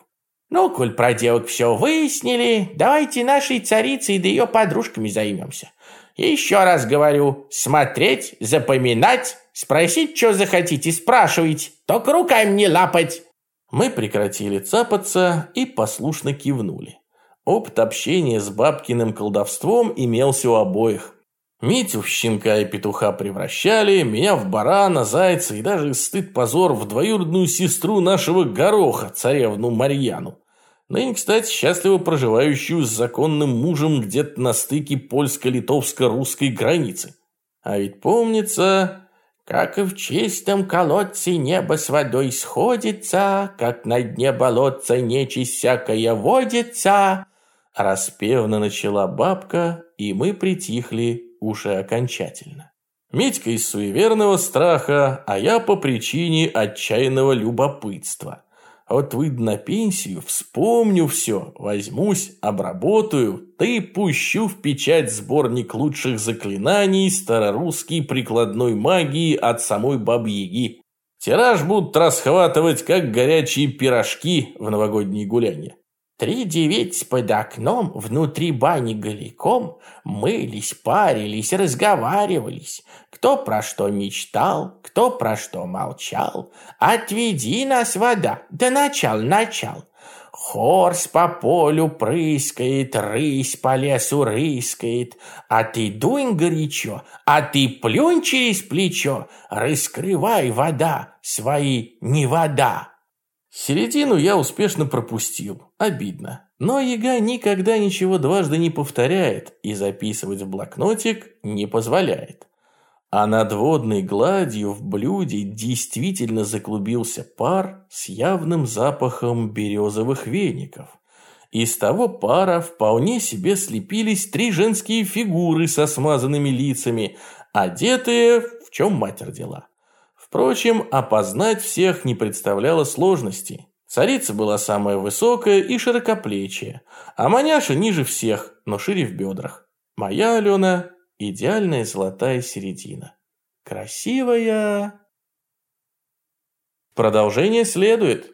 «Ну, коль про девок все выяснили, давайте нашей царицей да ее подружками займемся. Еще раз говорю, смотреть, запоминать, спросить, что захотите, спрашивать, только руками не лапать». Мы прекратили цапаться и послушно кивнули. Опыт общения с бабкиным колдовством имелся у обоих. Митю в щенка и петуха превращали, меня в барана, зайца и даже стыд-позор в двоюродную сестру нашего гороха, царевну Марьяну. Ныне, кстати, счастливо проживающую с законным мужем где-то на стыке польско-литовско-русской границы. А ведь помнится, как и в чистом колодце небо с водой сходится, как на дне болотца нечисть всякая водится, распевно начала бабка, и мы притихли уже окончательно. Медька из суеверного страха, а я по причине отчаянного любопытства. Вот выйду на пенсию, вспомню все, возьмусь, обработаю, ты пущу в печать сборник лучших заклинаний старорусской прикладной магии от самой Бабьяги. Тираж будут расхватывать, как горячие пирожки в новогодние гуляния. Три девицы под окном, внутри бани голиком, мылись, парились, разговаривались. Кто про что мечтал, кто про что молчал. Отведи нас, вода, да начал, начал. Хорс по полю прыскает, рысь по лесу рыскает, а ты дунь горячо, а ты плюнь через плечо, раскрывай вода, свои не вода. Середину я успешно пропустил. Обидно. Но Яга никогда ничего дважды не повторяет и записывать в блокнотик не позволяет. А над водной гладью в блюде действительно заклубился пар с явным запахом березовых веников. Из того пара вполне себе слепились три женские фигуры со смазанными лицами, одетые в чем мать родила. Впрочем, опознать всех не представляло сложности. Царица была самая высокая и широкоплечья, а маняша ниже всех, но шире в бедрах. Моя Алена – идеальная золотая середина. Красивая. Продолжение следует.